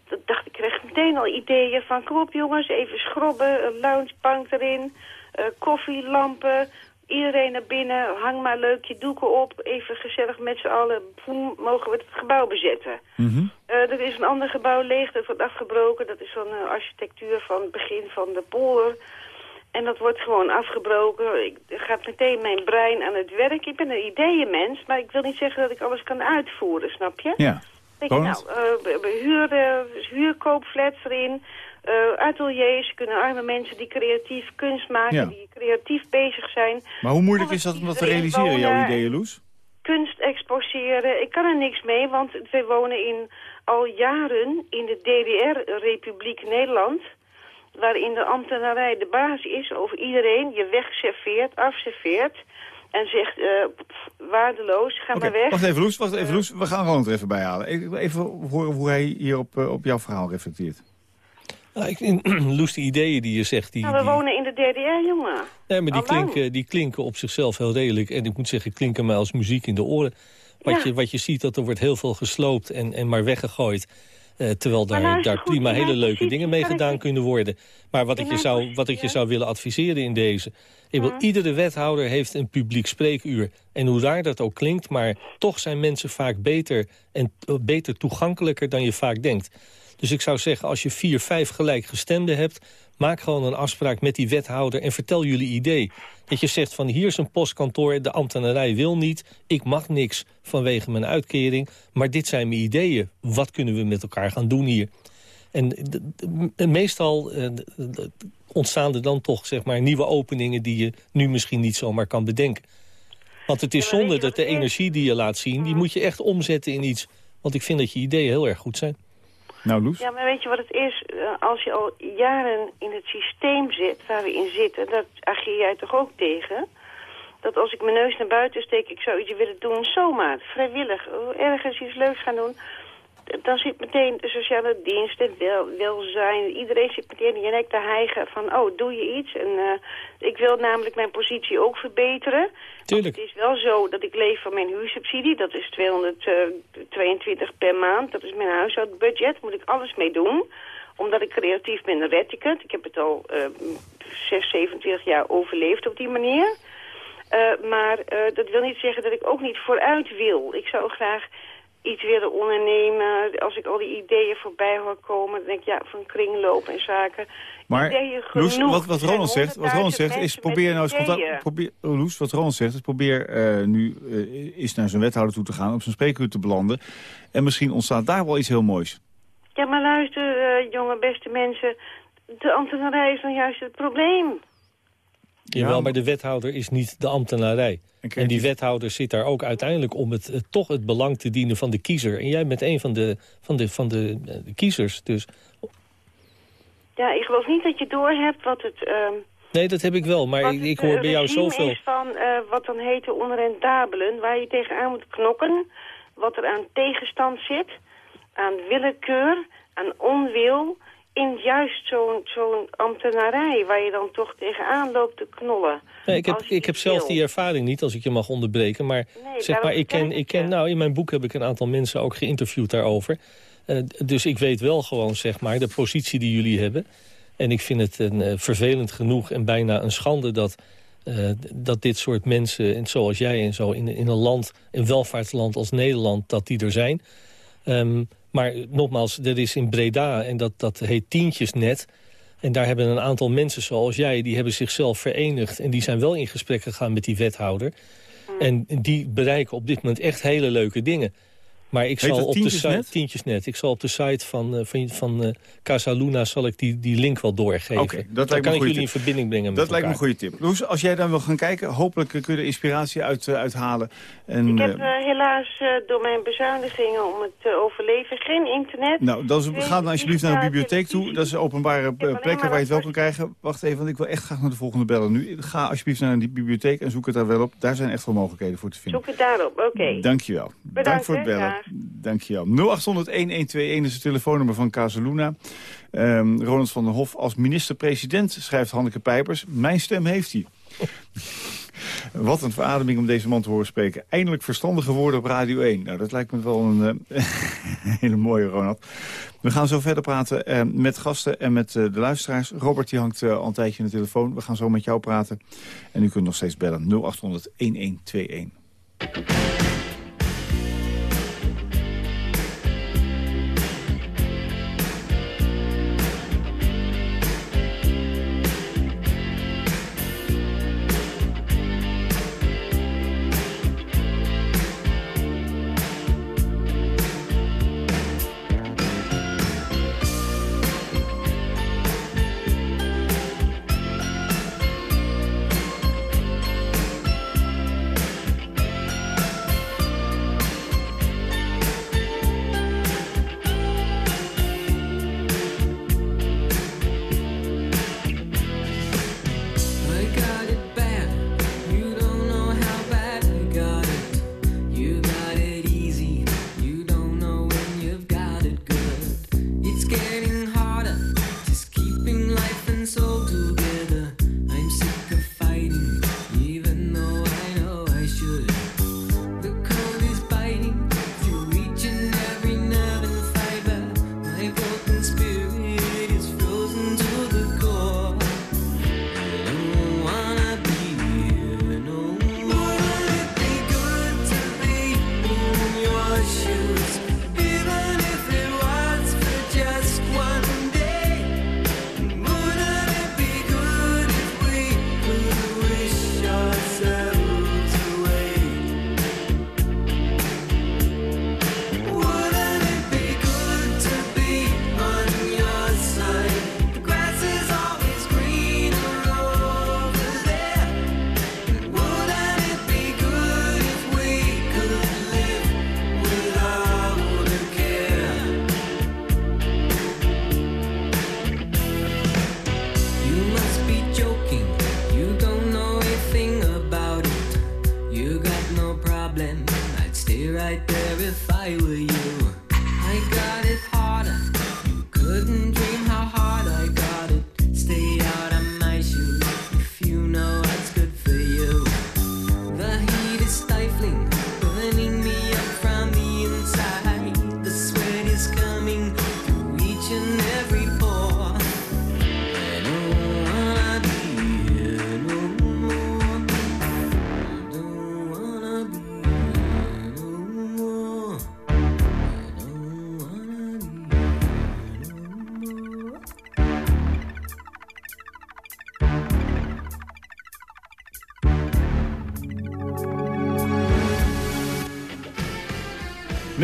Dat dacht ik, kreeg meteen al ideeën van... kom op jongens, even schrobben, een loungebank erin... Uh, koffie, lampen, iedereen naar binnen, hang maar leuk je doeken op, even gezellig met z'n allen, boem, mogen we het gebouw bezetten. Uh, er is een ander gebouw leeg, dat wordt afgebroken, dat is van uh, architectuur van het begin van de polder. En dat wordt gewoon afgebroken. Ik ga meteen mijn brein aan het werk. Ik ben een ideeënmens, maar ik wil niet zeggen dat ik alles kan uitvoeren, snap je?
Ja.
Denk je, nou, uh, huur, huurkoopflats erin, uh, ateliers, kunnen arme mensen die creatief kunst maken, ja. die creatief bezig zijn.
Maar hoe moeilijk is dat om dat te realiseren, jouw ideeën, Loes?
Kunst exposeren, ik kan er niks mee, want wij wonen in, al jaren in de DDR-Republiek Nederland... waarin de ambtenarij de baas is over iedereen, je wegserveert, afserveert... En zegt, uh, waardeloos, ga
okay,
maar weg.
Wacht even, Loes, wacht even, Loes. We gaan Ronald er even bij halen. Even horen hoe hij hier op, op jouw verhaal reflecteert.
Nou, ik vind, Loes, de ideeën die je zegt... Die,
nou, we
die...
wonen in de DDR, jongen.
Nee, maar die klinken, die klinken op zichzelf heel redelijk. En ik moet zeggen, klinken mij als muziek in de oren. Wat, ja. je, wat je ziet, dat er wordt heel veel gesloopt en, en maar weggegooid. Uh, terwijl daar,
nou
daar prima hele leuke dingen mee gedaan kunnen worden. Maar wat ik, je zou, wat ik je zou willen adviseren in deze... Ik wil. Iedere wethouder heeft een publiek spreekuur. En hoe raar dat ook klinkt, maar toch zijn mensen vaak beter... en uh, beter toegankelijker dan je vaak denkt. Dus ik zou zeggen, als je vier, vijf gelijkgestemden hebt... maak gewoon een afspraak met die wethouder en vertel jullie idee. Dat je zegt van hier is een postkantoor, de ambtenarij wil niet... ik mag niks vanwege mijn uitkering, maar dit zijn mijn ideeën. Wat kunnen we met elkaar gaan doen hier? En meestal uh, ontstaan er dan toch zeg maar, nieuwe openingen... die je nu misschien niet zomaar kan bedenken. Want het is zonde dat de energie die je laat zien... die moet je echt omzetten in iets. Want ik vind dat je ideeën heel erg goed zijn.
Nou?
Ja, maar weet je wat het is? Uh, als je al jaren in het systeem zit, waar we in zitten... dat ageer jij toch ook tegen? Dat als ik mijn neus naar buiten steek, ik zou iets willen doen, zomaar, vrijwillig. Ergens iets leuks gaan doen. Dan zit meteen de sociale dienst, het wel, welzijn. Iedereen zit meteen in je nek te hijgen van, oh, doe je iets? En uh, ik wil namelijk mijn positie ook verbeteren.
Tuurlijk.
het is wel zo dat ik leef van mijn huursubsidie. Dat is 222 per maand. Dat is mijn huishoudbudget. Moet ik alles mee doen omdat ik creatief ben, red ik het. Ik heb het al uh, 6, 27 jaar overleefd op die manier. Uh, maar uh, dat wil niet zeggen dat ik ook niet vooruit wil. Ik zou graag iets willen ondernemen. Als ik al die ideeën voorbij hoor komen, dan denk ik ja, van kringloop en zaken.
Maar Loes, wat, wat Ronald zegt, wat Ronald zegt is probeer nou eens contact... Probeer, Loes, wat Ronald zegt is probeer uh, nu uh, eens naar zijn wethouder toe te gaan... op zijn spreekuur te belanden. En misschien ontstaat daar wel iets heel moois.
Ja, maar luister, uh, jonge beste mensen. De ambtenarij is dan juist het probleem.
Jawel, maar de wethouder is niet de ambtenarij. En die wethouder zit daar ook uiteindelijk om het, toch het belang te dienen van de kiezer. En jij bent een van de, van de, van de, de kiezers. Dus...
Ja, ik geloof niet dat je doorhebt wat het... Uh,
nee, dat heb ik wel, maar ik, ik hoor bij jou zoveel...
is van uh, wat dan heet de onrentabelen, waar je tegenaan moet knokken. Wat er aan tegenstand zit, aan willekeur, aan onwil in juist zo'n zo'n ambtenarij... waar je dan toch tegenaan loopt te knollen.
Nee, ik heb, ik heb zelf die ervaring niet, als ik je mag onderbreken. Maar, zeg maar ik ken, ik ken, nou, in mijn boek heb ik een aantal mensen ook geïnterviewd daarover. Uh, dus ik weet wel gewoon, zeg maar, de positie die jullie hebben. En ik vind het een, uh, vervelend genoeg en bijna een schande... dat, uh, dat dit soort mensen, zoals jij en zo... in, in een land, een welvaartsland als Nederland, dat die er zijn... Um, maar nogmaals, er is in Breda, en dat, dat heet Tientjesnet... En daar hebben een aantal mensen zoals jij, die hebben zichzelf verenigd... en die zijn wel in gesprek gegaan met die wethouder. Mm. En die bereiken op dit moment echt hele leuke dingen. Maar ik zal op de site, tientjesnet. Ik zal op de site van, uh, van, van uh, Casa Luna zal ik die, die link wel doorgeven.
Okay,
dat
dan
kan ik jullie
tip.
in verbinding brengen
Dat lijkt me een goede tip. Loes, als jij dan wil gaan kijken, hopelijk kun je er inspiratie uit uh, uithalen. En,
ik heb helaas door mijn bezuinigingen om het te overleven geen internet.
Nou, dan ga dan alsjeblieft naar de bibliotheek toe. Dat is openbare plekken waar je het wel kan krijgen. Wacht even, want ik wil echt graag naar de volgende bellen nu. Ga alsjeblieft naar die bibliotheek en zoek het daar wel op. Daar zijn echt wel mogelijkheden voor te vinden.
Zoek het daarop, oké. Okay.
Dankjewel.
Bedankt,
Dank voor het bellen. Dankjewel. 0800-1121 is het telefoonnummer van Casaluna. Um, Ronald van der Hof als minister-president, schrijft Hanneke Pijpers. Mijn stem heeft hij. Wat een verademing om deze man te horen spreken. Eindelijk verstandige woorden op Radio 1. Nou, dat lijkt me wel een uh, hele mooie, Ronald. We gaan zo verder praten uh, met gasten en met uh, de luisteraars. Robert die hangt al een tijdje in de telefoon. We gaan zo met jou praten. En u kunt nog steeds bellen 0800-1121. Nick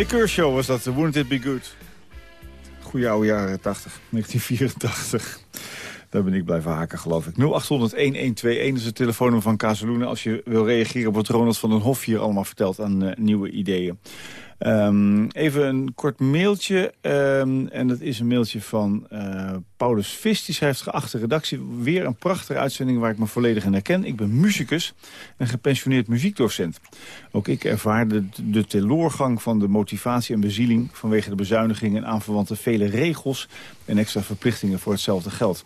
Kershaw was dat, Wouldn't It Be Good. Goeie oude jaren 80, 1984. Daar ben ik blijven haken, geloof ik. 0800-1121 is het telefoonnummer van Kazeloenen... als je wil reageren op wat Ronald van den Hof hier allemaal vertelt aan uh, nieuwe ideeën. Um, even een kort mailtje. Um, en dat is een mailtje van uh, Paulus Vist. Die schrijft geachte redactie. Weer een prachtige uitzending waar ik me volledig in herken. Ik ben muzikus en gepensioneerd muziekdocent. Ook ik ervaarde de, de teloorgang van de motivatie en bezieling... vanwege de bezuinigingen en aanverwante vele regels... en extra verplichtingen voor hetzelfde geld.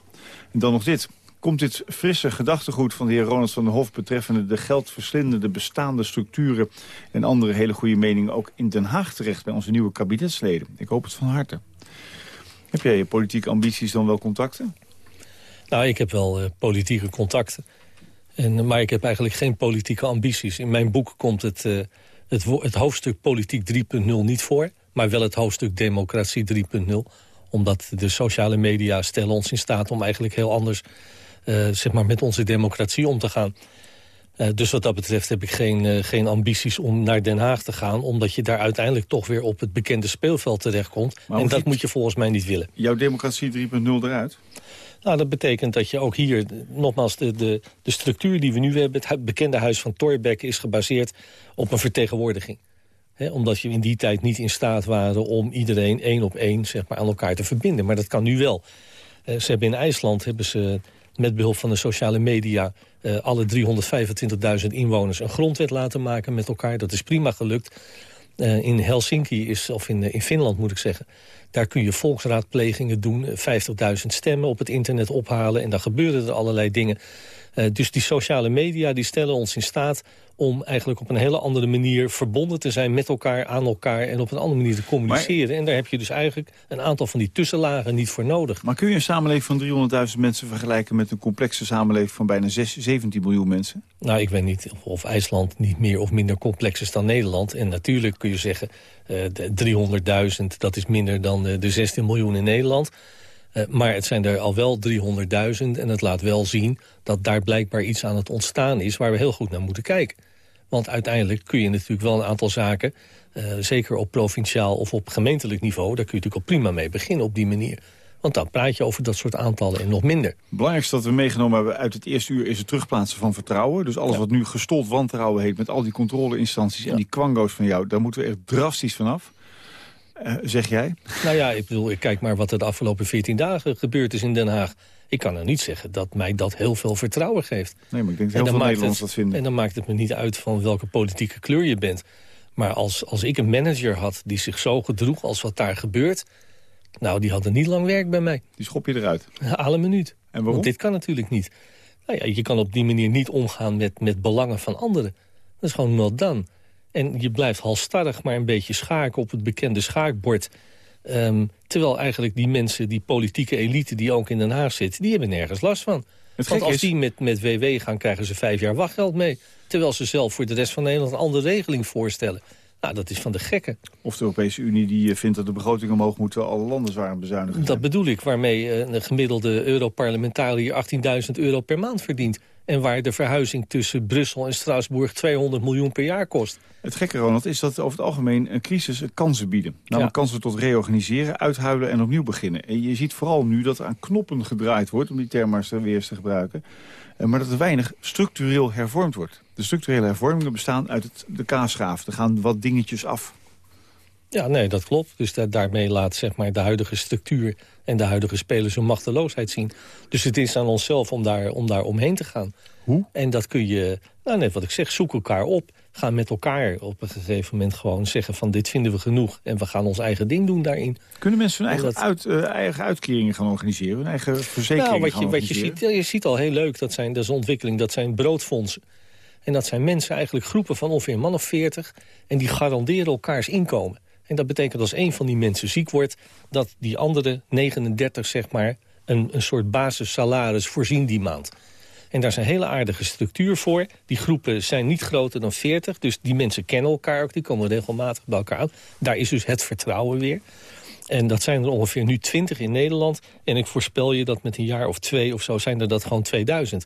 En dan nog dit komt dit frisse gedachtegoed van de heer Ronald van der Hof... betreffende de geldverslindende bestaande structuren... en andere hele goede meningen ook in Den Haag terecht... bij onze nieuwe kabinetsleden. Ik hoop het van harte. Heb jij je politieke ambities dan wel contacten?
Nou, ik heb wel uh, politieke contacten. En, maar ik heb eigenlijk geen politieke ambities. In mijn boek komt het, uh, het, het hoofdstuk politiek 3.0 niet voor... maar wel het hoofdstuk democratie 3.0 omdat de sociale media stellen ons in staat om eigenlijk heel anders zeg maar met onze democratie om te gaan. Uh, dus wat dat betreft heb ik geen, uh, geen ambities om naar Den Haag te gaan... omdat je daar uiteindelijk toch weer op het bekende speelveld terechtkomt. Maar en dat moet je volgens mij niet willen.
Jouw democratie 3.0 eruit?
Nou, dat betekent dat je ook hier, nogmaals, de, de, de structuur die we nu hebben... het bekende huis van Thorbecke is gebaseerd op een vertegenwoordiging. He, omdat je in die tijd niet in staat waren om iedereen één op één zeg maar, aan elkaar te verbinden. Maar dat kan nu wel. Uh, ze hebben in IJsland hebben ze met behulp van de sociale media... Uh, alle 325.000 inwoners een grondwet laten maken met elkaar. Dat is prima gelukt. Uh, in Helsinki, is, of in, uh, in Finland moet ik zeggen... daar kun je volksraadplegingen doen, 50.000 stemmen op het internet ophalen... en dan gebeuren er allerlei dingen. Dus die sociale media die stellen ons in staat om eigenlijk op een hele andere manier verbonden te zijn met elkaar, aan elkaar en op een andere manier te communiceren. en daar heb je dus eigenlijk een aantal van die tussenlagen niet voor nodig.
Maar kun je een samenleving van 300.000 mensen vergelijken met een complexe samenleving van bijna 6, 17 miljoen mensen?
Nou, ik weet niet of IJsland niet meer of minder complex is dan Nederland. En natuurlijk kun je zeggen, uh, 300.000 dat is minder dan uh, de 16 miljoen in Nederland. Uh, maar het zijn er al wel 300.000 en het laat wel zien dat daar blijkbaar iets aan het ontstaan is... waar we heel goed naar moeten kijken. Want uiteindelijk kun je natuurlijk wel een aantal zaken... Uh, zeker op provinciaal of op gemeentelijk niveau... daar kun je natuurlijk al prima mee beginnen op die manier. Want dan praat je over dat soort aantallen en nog minder. Het
belangrijkste dat we meegenomen hebben uit het eerste uur... is het terugplaatsen van vertrouwen. Dus alles wat nu gestold wantrouwen heet... met al die controleinstanties ja. en die kwango's van jou... daar moeten we echt drastisch vanaf. Uh, zeg jij?
Nou ja, ik bedoel, ik kijk maar wat er de afgelopen 14 dagen gebeurd is in Den Haag. Ik kan er niet zeggen dat mij dat heel veel vertrouwen geeft.
Nee, maar ik denk dat heel veel Nederlanders
dat
vinden.
En dan maakt het me niet uit van welke politieke kleur je bent. Maar als, als ik een manager had die zich zo gedroeg als wat daar gebeurt... nou, die hadden niet lang werk bij mij.
Die schop je eruit?
Alle minuut.
En waarom?
Want dit kan natuurlijk niet. Nou ja, je kan op die manier niet omgaan met, met belangen van anderen. Dat is gewoon not done. En je blijft halstarrig maar een beetje schaken op het bekende schaakbord... Um, terwijl eigenlijk die mensen, die politieke elite die ook in Den Haag zit... die hebben nergens last van. Want als die met, met WW gaan, krijgen ze vijf jaar wachtgeld mee. Terwijl ze zelf voor de rest van Nederland een andere regeling voorstellen. Nou, dat is van de gekken.
Of de Europese Unie die eh, vindt dat de begroting omhoog moet... alle landen zwaar bezuinigen.
Dat bedoel ik, waarmee eh, een gemiddelde Europarlementariër 18.000 euro per maand verdient. En waar de verhuizing tussen Brussel en Straatsburg 200 miljoen per jaar kost.
Het gekke, Ronald, is dat over het algemeen een crisis kansen bieden. Namelijk ja. kansen tot reorganiseren, uithuilen en opnieuw beginnen. En je ziet vooral nu dat er aan knoppen gedraaid wordt... om die term maar weer eens te gebruiken. Maar dat er weinig structureel hervormd wordt. De structurele hervormingen bestaan uit het, de kaasgraaf. Er gaan wat dingetjes af.
Ja, nee, dat klopt. Dus da daarmee laat zeg maar, de huidige structuur en de huidige spelers hun machteloosheid zien. Dus het is aan onszelf om daar, om daar omheen te gaan.
Hoe?
En dat kun je, nou net wat ik zeg, zoek elkaar op. Ga met elkaar op een gegeven moment gewoon zeggen van dit vinden we genoeg. En we gaan ons eigen ding doen daarin.
Kunnen mensen hun eigen, dat... uit, uh, eigen uitkeringen gaan organiseren? Hun eigen verzekeringen
nou, wat je, wat je ziet, je ziet al heel leuk, dat, zijn, dat is ontwikkeling, dat zijn broodfondsen. En dat zijn mensen, eigenlijk groepen van ongeveer een man of veertig. En die garanderen elkaars inkomen. En dat betekent als een van die mensen ziek wordt... dat die andere 39, zeg maar, een, een soort basissalaris voorzien die maand. En daar is een hele aardige structuur voor. Die groepen zijn niet groter dan 40, dus die mensen kennen elkaar ook. Die komen regelmatig bij elkaar aan. Daar is dus het vertrouwen weer. En dat zijn er ongeveer nu 20 in Nederland. En ik voorspel je dat met een jaar of twee of zo zijn er dat gewoon 2000.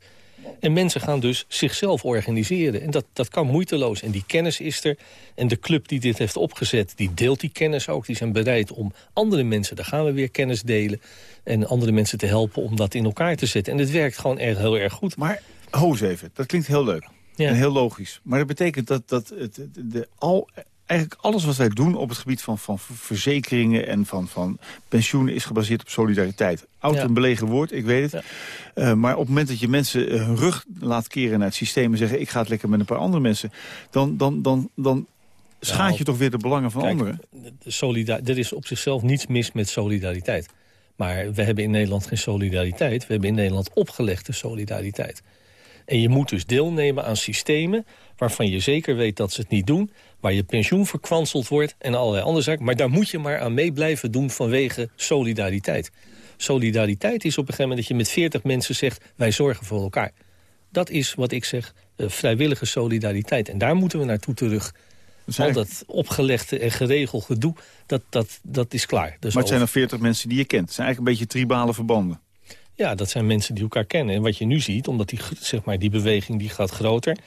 En mensen gaan dus zichzelf organiseren. En dat, dat kan moeiteloos. En die kennis is er. En de club die dit heeft opgezet, die deelt die kennis ook. Die zijn bereid om andere mensen, daar gaan we weer kennis delen... en andere mensen te helpen om dat in elkaar te zetten. En het werkt gewoon erg, heel erg goed.
Maar, hoos even, dat klinkt heel leuk.
Ja.
En heel logisch. Maar dat betekent dat, dat het, de, al, eigenlijk alles wat wij doen op het gebied van, van verzekeringen en van, van pensioenen is gebaseerd op solidariteit. Oud
Ja.
een belegen woord, ik weet het. Eh, maar op het moment dat je mensen eh, hun rug laat keren naar het systeem en zeggen ik ga het lekker met een paar andere mensen, dan, dan, dan, dan schaadt je toch weer de belangen van
Kijk,
anderen.
er is op zichzelf niets mis met solidariteit. Maar we hebben in Nederland geen solidariteit. We hebben in Nederland opgelegde solidariteit. En je moet dus deelnemen aan systemen waarvan je zeker weet dat ze het niet doen... waar je pensioen verkwanseld wordt en allerlei andere zaken. Maar daar moet je maar aan mee blijven doen vanwege solidariteit. Solidariteit is op een gegeven moment dat je met 40 mensen zegt... wij zorgen voor elkaar. Dat is wat ik zeg, eh, vrijwillige solidariteit. En daar moeten we naartoe terug. Al dat opgelegde en geregeld gedoe, dat, dat, dat is klaar.
Maar het zijn er 40 mensen die je kent. Het zijn eigenlijk een beetje tribale verbanden.
Ja, dat zijn mensen die elkaar kennen. En wat je nu ziet, omdat die, zeg maar, die beweging die gaat groter...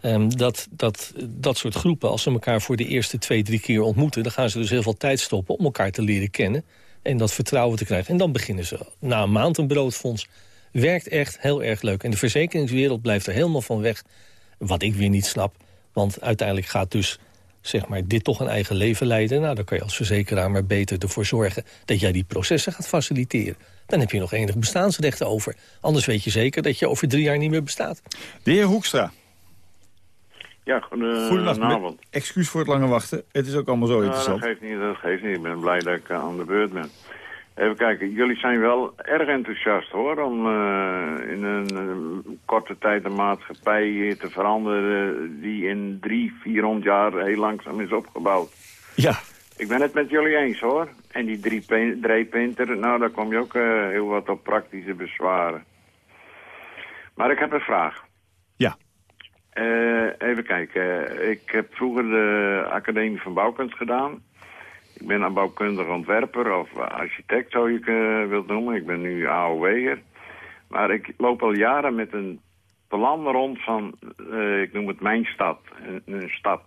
ehm, dat, dat, dat soort groepen, als ze elkaar voor de eerste twee, drie keer ontmoeten... dan gaan ze dus heel veel tijd stoppen om elkaar te leren kennen... en dat vertrouwen te krijgen. En dan beginnen ze na een maand een broodfonds. Werkt echt heel erg leuk. En de verzekeringswereld blijft er helemaal van weg. Wat ik weer niet snap. Want uiteindelijk gaat dus zeg maar, dit toch een eigen leven leiden. Nou, dan kan je als verzekeraar maar beter ervoor zorgen... dat jij die processen gaat faciliteren. Dan heb je nog enig bestaansrechten over. Anders weet je zeker dat je over drie jaar niet meer bestaat.
De heer Hoekstra,
Ja, goede-
goedenavond.
goedenavond.
Excuus voor het lange wachten. Het is ook allemaal zo
Nou, dat
interessant.
geeft niet, dat geeft niet. Ik ben blij dat ik eh, aan de beurt ben. Even kijken, jullie zijn wel erg enthousiast hoor, om eh, in een eh, korte tijd een maatschappij te veranderen die in drie, vierhonderd jaar heel langzaam is opgebouwd.
Ja,
Ik ben het met jullie eens hoor. En die drie dreepinter, nou daar kom je ook eh, heel wat op praktische bezwaren. Maar ik heb een vraag.
ja.
Eh, even kijken. Ik heb vroeger de Academie van Bouwkunst gedaan. Ik ben een bouwkundig ontwerper of architect zou je het wilt noemen. Ik ben nu AOW'er. Maar ik loop al jaren met een plan rond van, eh, ik noem het mijn stad, een, een stad.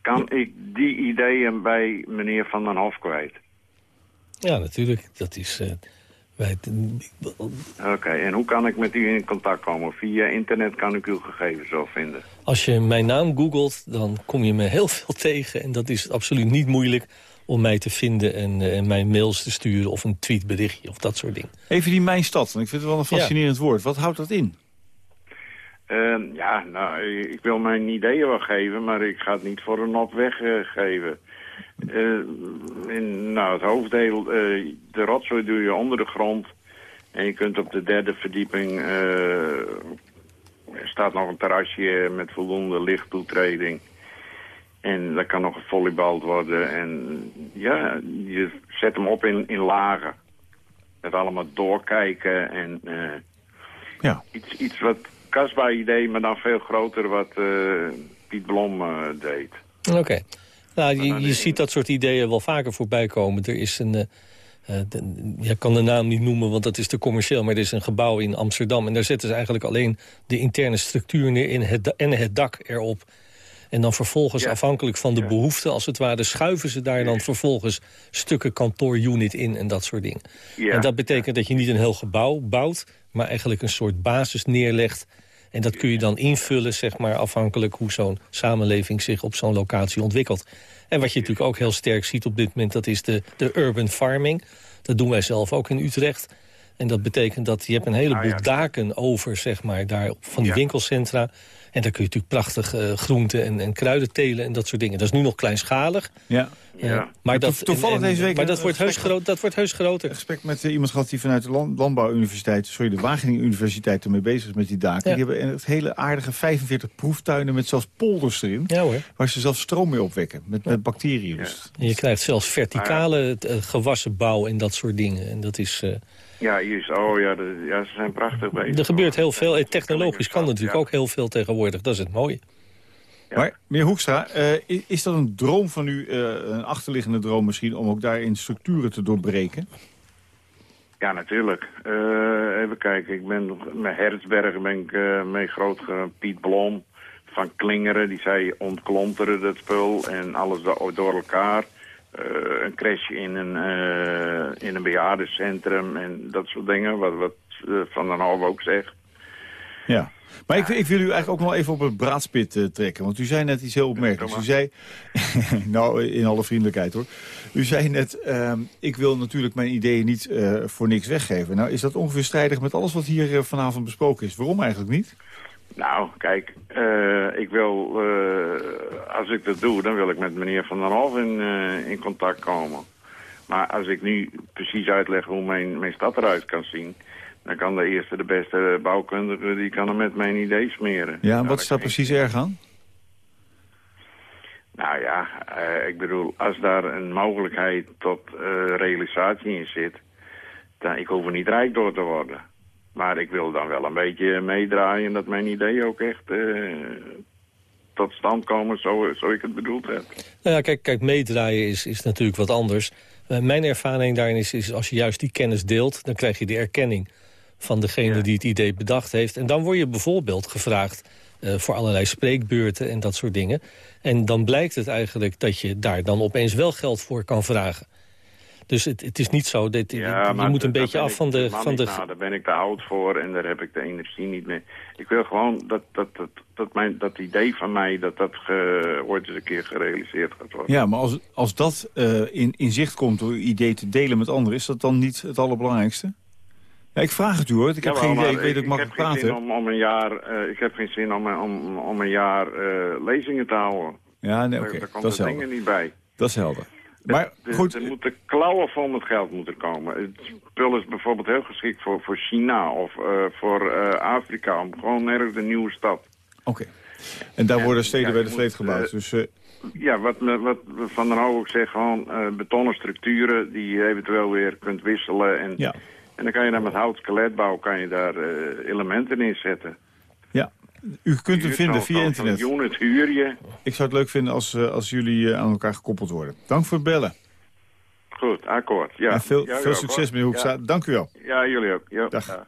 Kan ik die ideeën bij meneer Van den Hof kwijt?
Ja, natuurlijk. Dat is... eh, wij,
Oké, en hoe kan ik met u in contact komen? Via internet kan ik uw gegevens wel vinden.
als je mijn naam googelt, dan kom je me heel veel tegen. En dat is absoluut niet moeilijk om mij te vinden... en, eh, en mijn mails te sturen of een tweetberichtje of dat soort dingen.
Even die mijn stad, want ik vind het wel een fascinerend woord. Wat houdt dat in?
Ehm, ja, nou, ik wil mijn ideeën wel geven, maar ik ga het niet voor een op weggeven. In nou, het hoofddeel, eh, de rotzooi doe je onder de grond. En je kunt op de derde verdieping, eh, er staat nog een terrasje met voldoende lichttoetreding. En dat kan nog gevolleybald worden. En ja, je zet hem op in, in lagen. Met allemaal doorkijken en... eh,
Ja.
Iets, iets wat Kasba idee, maar dan veel groter wat eh, Piet Blom eh, deed.
Oké. Nou, je,
dan
je
is-
ziet dat soort ideeën wel vaker voorbij komen. Er is een... de- je kan de naam niet noemen, want dat is te commercieel... maar er is een gebouw in Amsterdam... en daar zetten ze eigenlijk alleen de interne structuur neer... In het, en het dak erop. En dan vervolgens,
Ja.
afhankelijk van de
Ja.
behoefte... als het ware, schuiven ze daar dan vervolgens... stukken kantoorunit in en dat soort dingen.
Ja.
En dat betekent dat je niet een heel gebouw bouwt... maar eigenlijk een soort basis neerlegt... En dat kun je dan invullen, zeg maar, afhankelijk hoe zo'n samenleving zich op zo'n locatie ontwikkelt. En wat je natuurlijk ook heel sterk ziet op dit moment, dat is de, de urban farming. Dat doen wij zelf ook in Utrecht. En dat betekent dat je hebt een heleboel
Ah,
daken over, zeg maar, daar van die winkelcentra. En daar kun je natuurlijk prachtig eh, groenten en, en kruiden telen en dat soort dingen. Dat is nu nog kleinschalig.
Ja.
eh,
Ja.
maar dat,
toevallig
en- en-
deze week
maar dat wordt, heus groot, dat wordt heus groter.
Een gesprek met eh, iemand gehad die vanuit de land, Landbouwuniversiteit... sorry, de Wageningen Universiteit ermee bezig is met die daken.
Ja.
Die hebben echt hele aardige 45 proeftuinen met zelfs polders erin...
Ja hoor.
waar ze zelf stroom mee opwekken, met, met bacteriën. Dus
En je krijgt zelfs verticale gewassenbouw en dat soort dingen. En dat is... eh,
Ja, hier is, oh ja, de, ja, ze zijn prachtig bezig.
Er gebeurt heel veel. En technologisch kan
Ja.
natuurlijk ook heel veel tegenwoordig. Dat is het mooie.
Ja.
Maar, meneer Hoekstra, eh, is dat een droom van u, eh, een achterliggende droom misschien... om ook daarin structuren te doorbreken?
Ja, natuurlijk. Eh, even kijken, ik ben met Hertzberg ben ik uh, mee groot Piet Blom van Klingeren, die zei ontklonteren dat spul en alles door elkaar. Uh, een crash in een, in een bejaardencentrum en dat soort dingen, wat, wat Van den Halve ook zegt.
Ja. Maar ik, ik, wil u eigenlijk ook nog even op het braadspit uh, trekken. Want u zei net iets heel opmerkelijks. U zei, nou in alle vriendelijkheid hoor. U zei net, uh, ik wil natuurlijk mijn ideeën niet uh, voor niks weggeven. Nou is dat ongeveer strijdig met alles wat hier uh, vanavond besproken is. Waarom eigenlijk niet?
Nou, kijk, ik wil, als ik dat doe, dan wil ik met meneer Van der Half in, in contact komen. Maar als ik nu precies uitleg hoe mijn, mijn stad eruit kan zien... Dan kan de eerste, de beste bouwkundige, die kan er met mijn idee smeren.
Ja, en
nou,
wat is daar precies erg aan?
Nou ja, ik bedoel, als daar een mogelijkheid tot realisatie in zit... dan ik hoef er niet rijk door te worden. Maar ik wil dan wel een beetje meedraaien dat mijn idee ook echt uh, tot stand komen zo, zo ik het bedoeld heb.
Nou ja, kijk, kijk meedraaien is, is natuurlijk wat anders. mijn ervaring daarin is, is als je juist die kennis deelt, dan krijg je de erkenning van degene die het idee bedacht heeft. En dan word je bijvoorbeeld gevraagd uh, voor allerlei spreekbeurten en dat soort dingen. En dan blijkt het eigenlijk dat je daar dan opeens wel geld voor kan vragen. Dus het, het is niet zo, dat, ja, je moet een beetje af van de... Van de...
Nou, daar ben ik te oud voor en daar heb ik de energie niet meer. Ik wil gewoon dat, dat, dat, dat, mijn, dat idee van mij, dat dat ge, ooit eens een keer gerealiseerd gaat worden.
Ja, maar als, als dat uh, in, in zicht komt door uw idee te delen met anderen... is dat dan niet het allerbelangrijkste? Ja, ik vraag het u hoor. Ik heb geen idee. Ik weet dat ik mag praten.
Om, om een jaar, uh, ik heb geen zin om, om, om een jaar uh, lezingen te houden.
Ja, nee, oké. Okay.
Daar komt
dat is
dingen niet bij.
Dat is helder. Maar
de,
goed.
Er moeten klauwen vol met geld moeten komen. Het spul is bijvoorbeeld heel geschikt voor, voor China of uh, voor Afrika. Om gewoon ergens een nieuwe stad.
Oké. Okay. En daar worden steden ja, bij de vleet gebouwd. dus,
ja, wat, wat Van der Hooy ook zegt, gewoon betonnen structuren die je eventueel weer kunt wisselen. En,
ja.
En dan kan je daar met hout skeletbouw kan je daar elementen in zetten.
U kunt hem vinden via internet.
Unit huur je.
Ik zou het leuk vinden als, uh, als jullie uh, aan elkaar gekoppeld worden. Dank voor het bellen.
Goed, akkoord. Ja.
En veel,
ja,
veel succes, meneer Hoekstra. Ja. Dank u wel.
Ja, jullie ook. Ja.
Dag.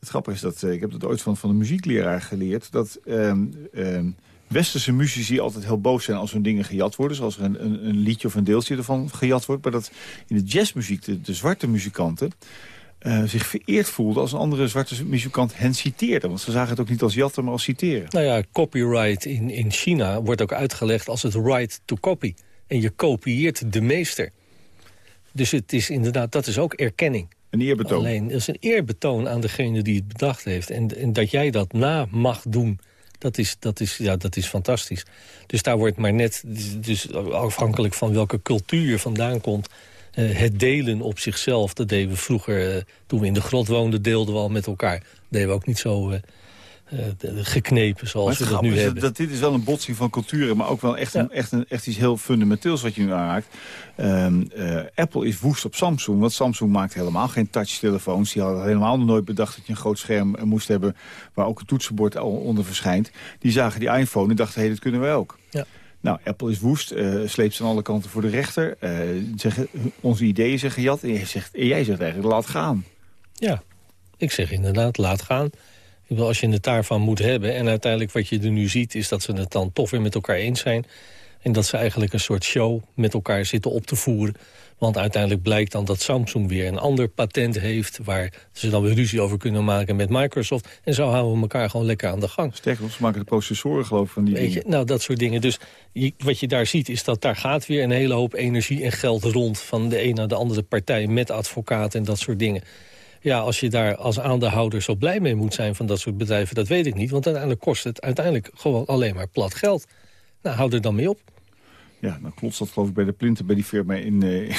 Het grappige is dat, ik heb dat ooit van, van een muziekleraar geleerd... dat um, um, westerse muzici altijd heel boos zijn als hun dingen gejat worden. Zoals er een, een, een liedje of een deeltje ervan gejat wordt. Maar dat in de jazzmuziek, de, de zwarte muzikanten... Uh, zich vereerd voelde als een andere zwarte muzikant hen citeerde. Want ze zagen het ook niet als jatten, maar als citeren.
Nou ja, copyright in, in China wordt ook uitgelegd als het right to copy. En je kopieert de meester. Dus het is inderdaad, dat is ook erkenning.
Een eerbetoon.
Alleen, het is een eerbetoon aan degene die het bedacht heeft. En, en dat jij dat na mag doen, dat is, dat, is, ja, dat is fantastisch. Dus daar wordt maar net, dus afhankelijk van welke cultuur je vandaan komt... Uh, het delen op zichzelf, dat deden we vroeger... Uh, toen we in de grot woonden, deelden we al met elkaar. Dat deden we ook niet zo uh, geknepen zoals we dat nu hebben.
Dat, dit is wel een botsing van culturen... maar ook wel echt, ja. een, echt, een, echt iets heel fundamenteels wat je nu aanraakt. Um, Apple is woest op Samsung, want Samsung maakt helemaal geen touchtelefoons. Die hadden helemaal nog nooit bedacht dat je een groot scherm moest hebben... waar ook een toetsenbord onder verschijnt. Die zagen die iPhone en dachten, hé, hey, dat kunnen wij ook.
Ja.
Nou, Apple is woest, uh, sleept ze aan alle kanten voor de rechter. Uh, zeggen, onze ideeën zijn gejat. En jij, zegt, en jij zegt eigenlijk, laat gaan.
Ja, ik zeg inderdaad, laat gaan. Ik bedoel, als je het daarvan moet hebben... en uiteindelijk wat je er nu ziet... is dat ze het dan toch weer met elkaar eens zijn... en dat ze eigenlijk een soort show met elkaar zitten op te voeren... Want uiteindelijk blijkt dan dat Samsung weer een ander patent heeft... waar ze dan weer ruzie over kunnen maken met Microsoft. En zo houden we elkaar gewoon lekker aan de gang.
Sterker ze maken de processoren geloof ik van die
Weet. Je, nou, dat soort dingen. Dus je, wat je daar ziet is dat daar gaat weer een hele hoop energie en geld rond... van de een naar de andere partij met advocaten en dat soort dingen. Ja, als je daar als aandeelhouder zo blij mee moet zijn van dat soort bedrijven... dat weet ik niet, want uiteindelijk kost het uiteindelijk gewoon alleen maar plat geld. Nou, hou er dan mee op.
Ja, dan klopt dat geloof ik bij de plinten bij die firma in... Uh,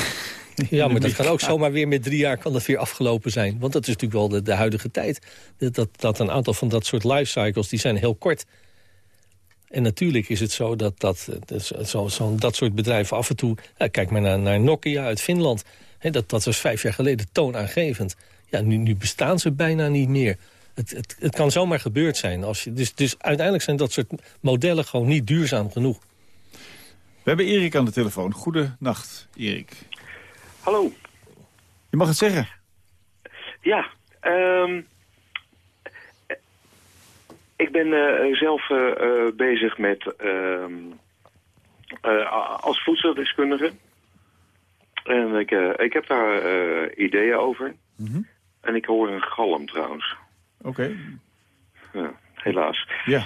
ja, maar dat kan ook zomaar weer met drie jaar kan dat weer afgelopen zijn. Want dat is natuurlijk wel de, de huidige tijd. Dat, dat, dat een aantal van dat soort lifecycles, die zijn heel kort. En natuurlijk is het zo dat dat, zo, zo, dat soort bedrijven af en toe... Ja, kijk maar naar, naar Nokia uit Finland. He, dat, dat was vijf jaar geleden toonaangevend. Ja, nu, nu bestaan ze bijna niet meer. Het, het, het kan zomaar gebeurd zijn. Als je, dus, dus uiteindelijk zijn dat soort modellen gewoon niet duurzaam genoeg.
We hebben Erik aan de telefoon. Goedenacht, Erik.
Hallo.
Je mag het zeggen.
Ja, ehm, ik ben eh, zelf eh, eh, bezig met ehm, eh, als voedseldeskundige. En ik, ik heb daar ideeën over.
Mhm.
En ik hoor een galm trouwens.
Oké,
Ja, helaas.
ja.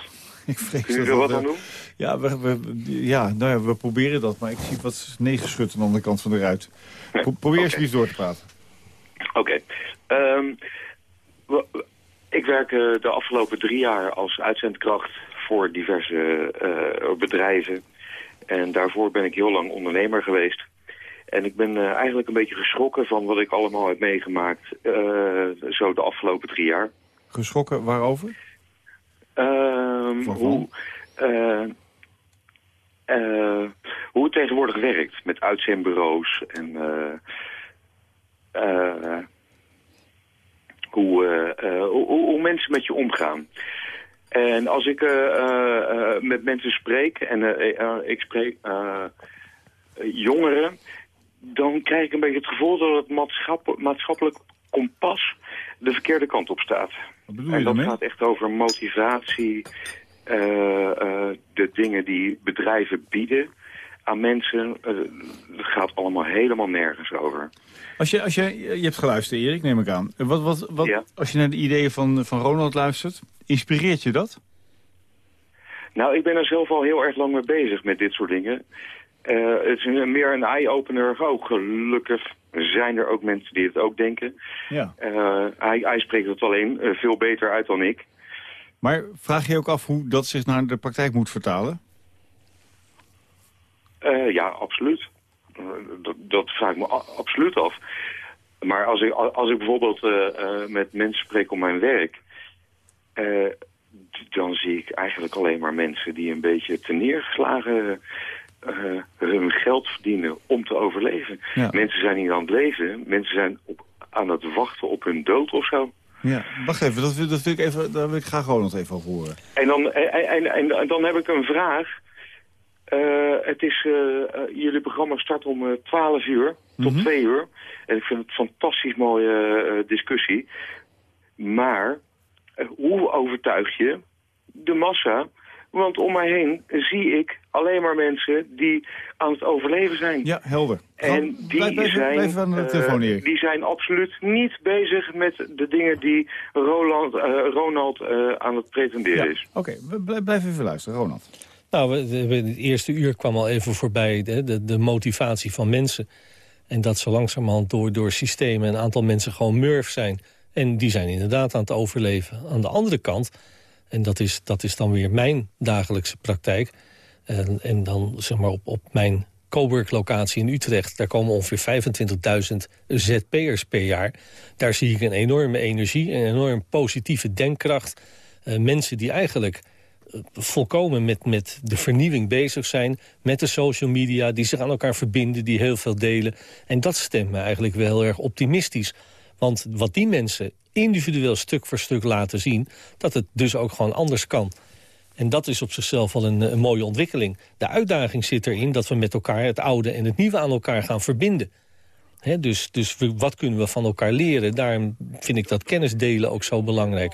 Ik vrees
Kun je er wat aan
eh,
doen?
Ja, we, we, ja, nou ja, we proberen dat, maar ik zie wat neergeschud aan de andere kant van de ruit. Pro- probeer
Oké.
alsjeblieft door te praten.
Oké. Ehm, ik werk eh, de afgelopen drie jaar als uitzendkracht voor diverse eh, bedrijven. En daarvoor ben ik heel lang ondernemer geweest. En ik ben eigenlijk een beetje geschrokken van wat ik allemaal heb meegemaakt zo de afgelopen drie jaar.
Geschrokken waarover?
Ehm,
Waarvan?
hoe, eh, eh, hoe het tegenwoordig werkt met uitzendbureaus en eh, hoe, hoe, mensen met je omgaan. En als ik met mensen spreek en ik spreek jongeren, dan krijg ik een beetje het gevoel dat het maatschapp- maatschappelijk kompas de verkeerde kant op staat.
Wat bedoel
En
je
dat
daarmee?
gaat echt over motivatie, de dingen die bedrijven bieden aan mensen. eh, Het gaat allemaal helemaal nergens over.
Als je, als je, je hebt geluisterd, Erik, neem ik aan. Wat, wat, wat,
Ja.
Als je naar de ideeën van, van Ronald luistert, inspireert je dat?
Nou, ik ben er zelf al heel erg lang mee bezig met dit soort dingen. Eh, het is een- meer een eye-opener. Oh, gelukkig zijn er ook mensen die het ook denken.
Ja.
Eh, hij, hij spreekt het alleen eh, veel beter uit dan ik.
Maar vraag je ook af hoe dat zich naar de praktijk moet vertalen?
Eh, ja, absoluut. Eh, dat, dat vraag ik me absoluut af. Maar als ik, als ik bijvoorbeeld eh, met mensen spreek om mijn werk... dan zie ik eigenlijk alleen maar mensen die een beetje teneergeslagen hun geld verdienen om te overleven.
Ja.
Mensen zijn niet aan het leven, mensen zijn op, aan het wachten op hun dood of zo.
Ja, wacht even, dat wil, dat wil ik even, daar wil ik graag Ronald even over horen.
En dan, en, en, en, dan heb ik een vraag. Eh, het is, eh, eh, jullie programma start om eh 12 uur tot
Mhm.
2 uur. En ik vind het een fantastisch mooie discussie. Maar hoe overtuig je de massa? Want om mij heen zie ik alleen maar mensen die aan het overleven zijn.
Ja, helder.
En die
blijf, blijf,
zijn,
blijf aan de
eh,
telefoon, Erik.
die zijn absoluut niet bezig met de dingen die Roland, eh, Ronald eh, aan het pretenderen
Ja,
is.
Oké, we blijf, even luisteren, Ronald.
Nou, we, we- in het eerste uur kwam al even voorbij de, de, de motivatie van mensen. En dat zo langzamerhand door, door systemen een aantal mensen gewoon murf zijn. En die zijn inderdaad aan het overleven. Aan de andere kant, en dat is, dat is dan weer mijn dagelijkse praktijk... en, en dan zeg maar op, op mijn cowork-locatie in Utrecht... daar komen ongeveer 25.000 ZP'ers per jaar. Daar zie ik een enorme energie, een enorm positieve denkkracht. Eh, mensen die eigenlijk eh, volkomen met, met de vernieuwing bezig zijn... met de social media, die zich aan elkaar verbinden, die heel veel delen. En dat stemt me eigenlijk wel heel erg optimistisch. Want wat die mensen individueel stuk voor stuk laten zien... dat het dus ook gewoon anders kan. En dat is op zichzelf wel een, een mooie ontwikkeling. De uitdaging zit erin dat we met elkaar het oude en het nieuwe aan elkaar gaan verbinden. Dus dus wat kunnen we van elkaar leren? Daarom vind ik dat kennis delen ook zo belangrijk.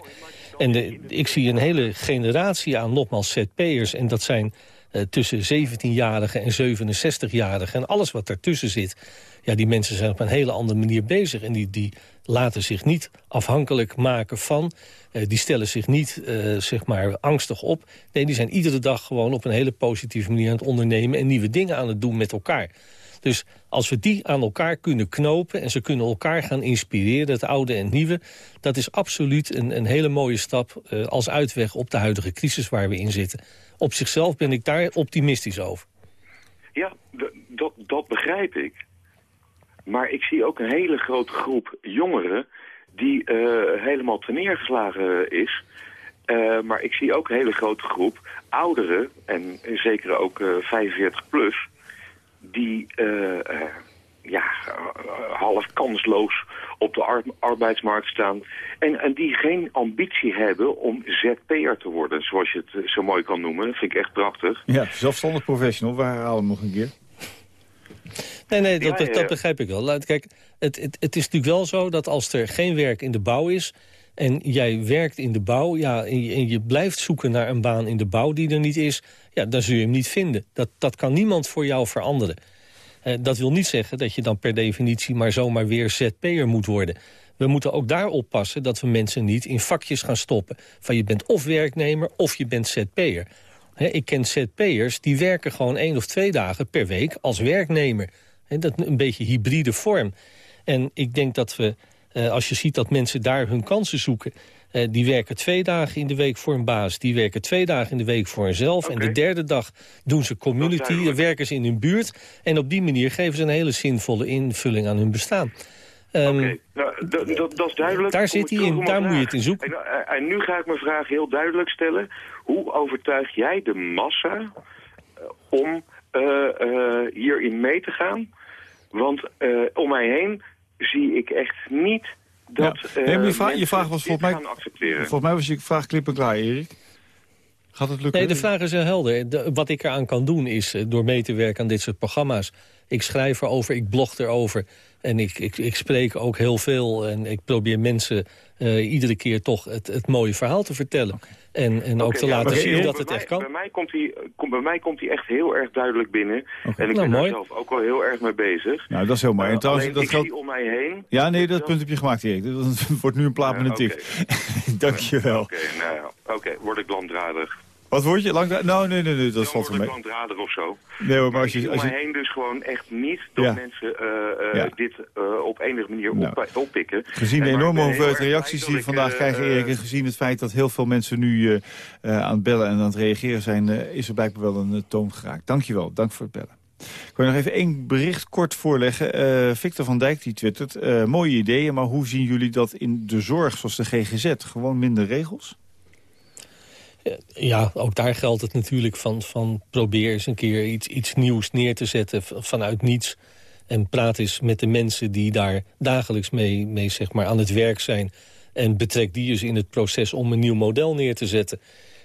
En de, ik zie een hele generatie aan nogmaals ZP'ers. En dat zijn eh, tussen 17-jarigen en 67-jarigen. En alles wat daartussen zit. Ja, die mensen zijn op een hele andere manier bezig. En die, die laten zich niet afhankelijk maken van. eh, die stellen zich niet eh, zeg maar angstig op. Nee, die zijn iedere dag gewoon op een hele positieve manier aan het ondernemen... en nieuwe dingen aan het doen met elkaar. Dus als we die aan elkaar kunnen knopen... en ze kunnen elkaar gaan inspireren, het oude en het nieuwe... dat is absoluut een, een hele mooie stap eh, als uitweg op de huidige crisis waar we in zitten. Op zichzelf ben ik daar optimistisch over.
Ja, dat, dat begrijp ik. Maar ik zie ook een hele grote groep jongeren die eh, helemaal teneergeslagen is. Eh, maar ik zie ook een hele grote groep ouderen, en zeker ook eh 45 plus, die ja, half kansloos op de ar- arbeidsmarkt staan. En, en die geen ambitie hebben om ZP'er te worden, zoals je het zo mooi kan noemen. Dat vind ik echt prachtig.
Ja, zelfstandig professional, we herhalen hem nog een keer.
Nee, nee, dat, dat, begrijp ik wel. Kijk, het, het, het is natuurlijk wel zo dat als er geen werk in de bouw is... en jij werkt in de bouw ja, en, je, en je blijft zoeken naar een baan in de bouw die er niet is... Ja, dan zul je hem niet vinden. Dat, dat kan niemand voor jou veranderen. Eh, dat wil niet zeggen dat je dan per definitie maar zomaar weer ZP'er moet worden. We moeten ook daar oppassen dat we mensen niet in vakjes gaan stoppen. Van je bent of werknemer of je bent ZP'er. Ik ken ZP'ers die werken gewoon één of twee dagen per week als werknemer. Hè, dat een beetje hybride vorm. En ik denk dat we, eh, als je ziet dat mensen daar hun kansen zoeken... eh, die werken twee dagen in de week voor een baas. Die werken twee dagen in de week voor hunzelf. En de derde dag doen ze community, werken ze in hun buurt. En op die manier geven ze een hele zinvolle invulling aan hun bestaan. Ehm,
Oké, nou, d- dat is duidelijk.
Daar zit hij in, daar moet je het in zoeken.
En, eh, en nu ga ik mijn vraag heel duidelijk stellen. Hoe overtuig jij de massa eh, om eh, eh, hierin mee te gaan? Want eh, om mij heen zie ik echt niet dat
Ja. Nee, je
eh,
vraag- je
mensen
vraag was volgens mij-
gaan accepteren.
Volgens mij was je vraag klip en klaar, Erik. Gaat het lukken?
Nee, de vraag is heel helder. De- wat ik eraan kan doen is door mee te werken aan dit soort programma's. Ik schrijf erover, ik blog erover. En ik, ik, ik spreek ook heel veel. En ik probeer mensen eh, iedere keer toch het, het mooie verhaal te vertellen. En, en ook te
ja,
laten zien dat
mij-
het echt kan.
Bij mij komt hij kom, bij mij komt hij echt heel erg duidelijk binnen. En ik
Nou,
ben
mooi.
daar zelf ook wel heel erg mee bezig.
Nou, dat is heel mooi. En
Eh,
trouwens,
alleen
dat
ik
geldt...
om mij heen...
Ja, nee, dat punt heb je gemaakt, Erik. Dat wordt nu een plaat met een tik. Dank je wel.
Oké, nou ja, oké, word ik landdradig.
Wat word je? Lang... Nou, nee, nee, nee, dat valt wel mee.
landdradig of zo.
Nee hoor, maar als je...
om
Als je...
heen dus gewoon echt niet dat
Ja.
mensen eh, eh,
Ja.
dit eh, op enige manier
Nou.
op, oppikken.
Gezien de enorme hoeveelheid reacties die we vandaag krijgen, Erik... en gezien het feit dat heel veel mensen nu aan het bellen en aan het reageren zijn... is er blijkbaar wel een toon geraakt. Dankjewel, dank voor het bellen. Ik wil nog even één bericht kort voorleggen. Victor van Dijk die twittert... mooie ideeën, maar hoe zien jullie dat in de zorg zoals de GGZ? Gewoon minder regels?
Ja, ook daar geldt het natuurlijk van, van probeer eens een keer iets, iets nieuws neer te zetten vanuit niets. En praat eens met de mensen die daar dagelijks mee, mee zeg maar, aan het werk zijn. En betrek die eens in het proces om een nieuw model neer te zetten.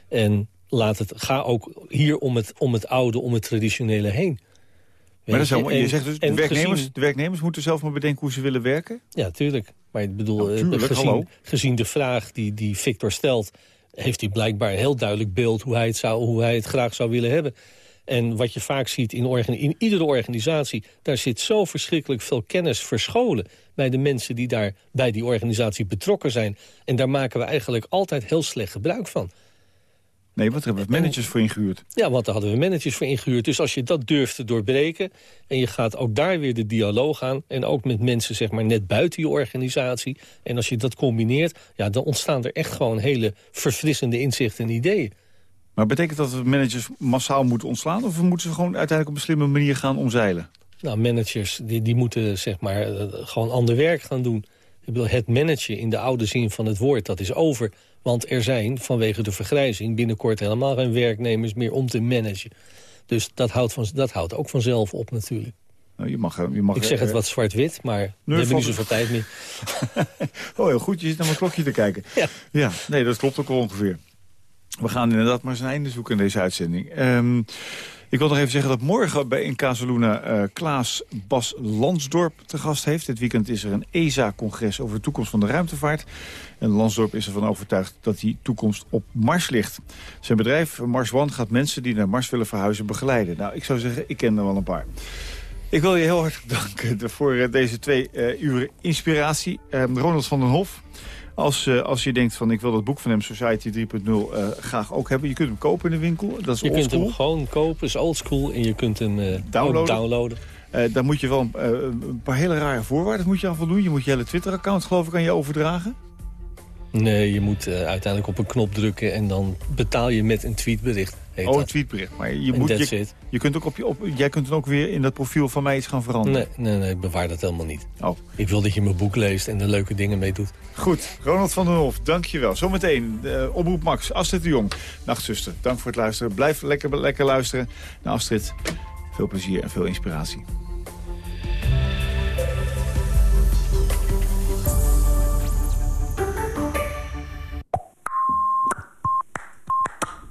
En laat het, ga ook hier om het, om het oude, om het traditionele heen.
Maar dat is helemaal, je zegt dus, de werknemers,
gezien-
de werknemers moeten zelf maar bedenken hoe ze willen werken?
Ja, tuurlijk. Maar ik bedoel,
Nou,
eh,
tuurlijk,
gezien, gezien de vraag die, die Victor stelt... heeft hij blijkbaar een heel duidelijk beeld hoe hij, het zou, hoe hij het graag zou willen hebben. En wat je vaak ziet in, in iedere organisatie... daar zit zo verschrikkelijk veel kennis verscholen... bij de mensen die daar bij die organisatie betrokken zijn. En daar maken we eigenlijk altijd heel slecht gebruik van.
Nee, wat hebben we managers voor ingehuurd?
Ja, want daar hadden we managers voor ingehuurd. Dus als je dat durft te doorbreken... en je gaat ook daar weer de dialoog aan... en ook met mensen zeg maar net buiten je organisatie... en als je dat combineert... ja, dan ontstaan er echt gewoon hele verfrissende inzichten en ideeën.
Maar betekent dat we managers massaal moeten ontslaan... of moeten ze gewoon uiteindelijk op een slimme manier gaan omzeilen?
Nou, managers die, die moeten zeg maar eh, gewoon ander werk gaan doen. Ik bedoel, het managen in de oude zin van het woord, dat is over. Want er zijn vanwege de vergrijzing binnenkort helemaal geen werknemers meer om te managen. Dus dat houdt, van, dat houdt ook vanzelf op natuurlijk.
Nou, je mag, je mag,
Ik zeg het
eh,
wat zwart-wit, maar we hebben niet zoveel tijd meer.
Oh, heel goed. Je zit naar mijn klokje te kijken.
Ja.
ja, nee, dat klopt ook wel ongeveer. We gaan inderdaad maar eens een einde zoeken in deze uitzending. Ehm, ik wil nog even zeggen dat morgen bij in Casaluna eh Klaas Bas Lansdorp te gast heeft. Dit weekend is er een ESA-congres over de toekomst van de ruimtevaart. En Lansdorp is ervan overtuigd dat die toekomst op Mars ligt. Zijn bedrijf Mars One gaat mensen die naar Mars willen verhuizen begeleiden. Nou, ik zou zeggen, ik ken er wel een paar. Ik wil je heel hartelijk danken voor eh, deze twee eh, uren inspiratie. Ehm, Ronald van den Hof, als, eh, als je denkt van ik wil dat boek van hem, Society 3.0, eh, graag ook hebben. Je kunt hem kopen in de winkel, dat is
Je kunt hem gewoon kopen, is oldschool. En je kunt hem eh,
Downloaden.
downloaden.
Daar moet je wel een, een paar hele rare voorwaarden moet je aan voldoen. Je moet je hele Twitter-account geloof ik aan je overdragen.
Nee, je moet uiteindelijk op een knop drukken en dan betaal je met een tweetbericht. Heet
Oh, een
dat.
tweetbericht. Maar je moet, je, je kunt ook op je, op, jij kunt dan ook weer in dat profiel van mij iets gaan veranderen.
Nee, nee, nee, ik bewaar dat helemaal niet.
Oh.
Ik wil dat je mijn boek leest en er leuke dingen mee doet.
Goed, Ronald van den Hof, dankjewel. Zometeen uh, Omroep Max, Astrid de Jong. Nachtzuster, dank voor het luisteren. Blijf lekker, lekker luisteren naar Astrid. Veel plezier en veel inspiratie.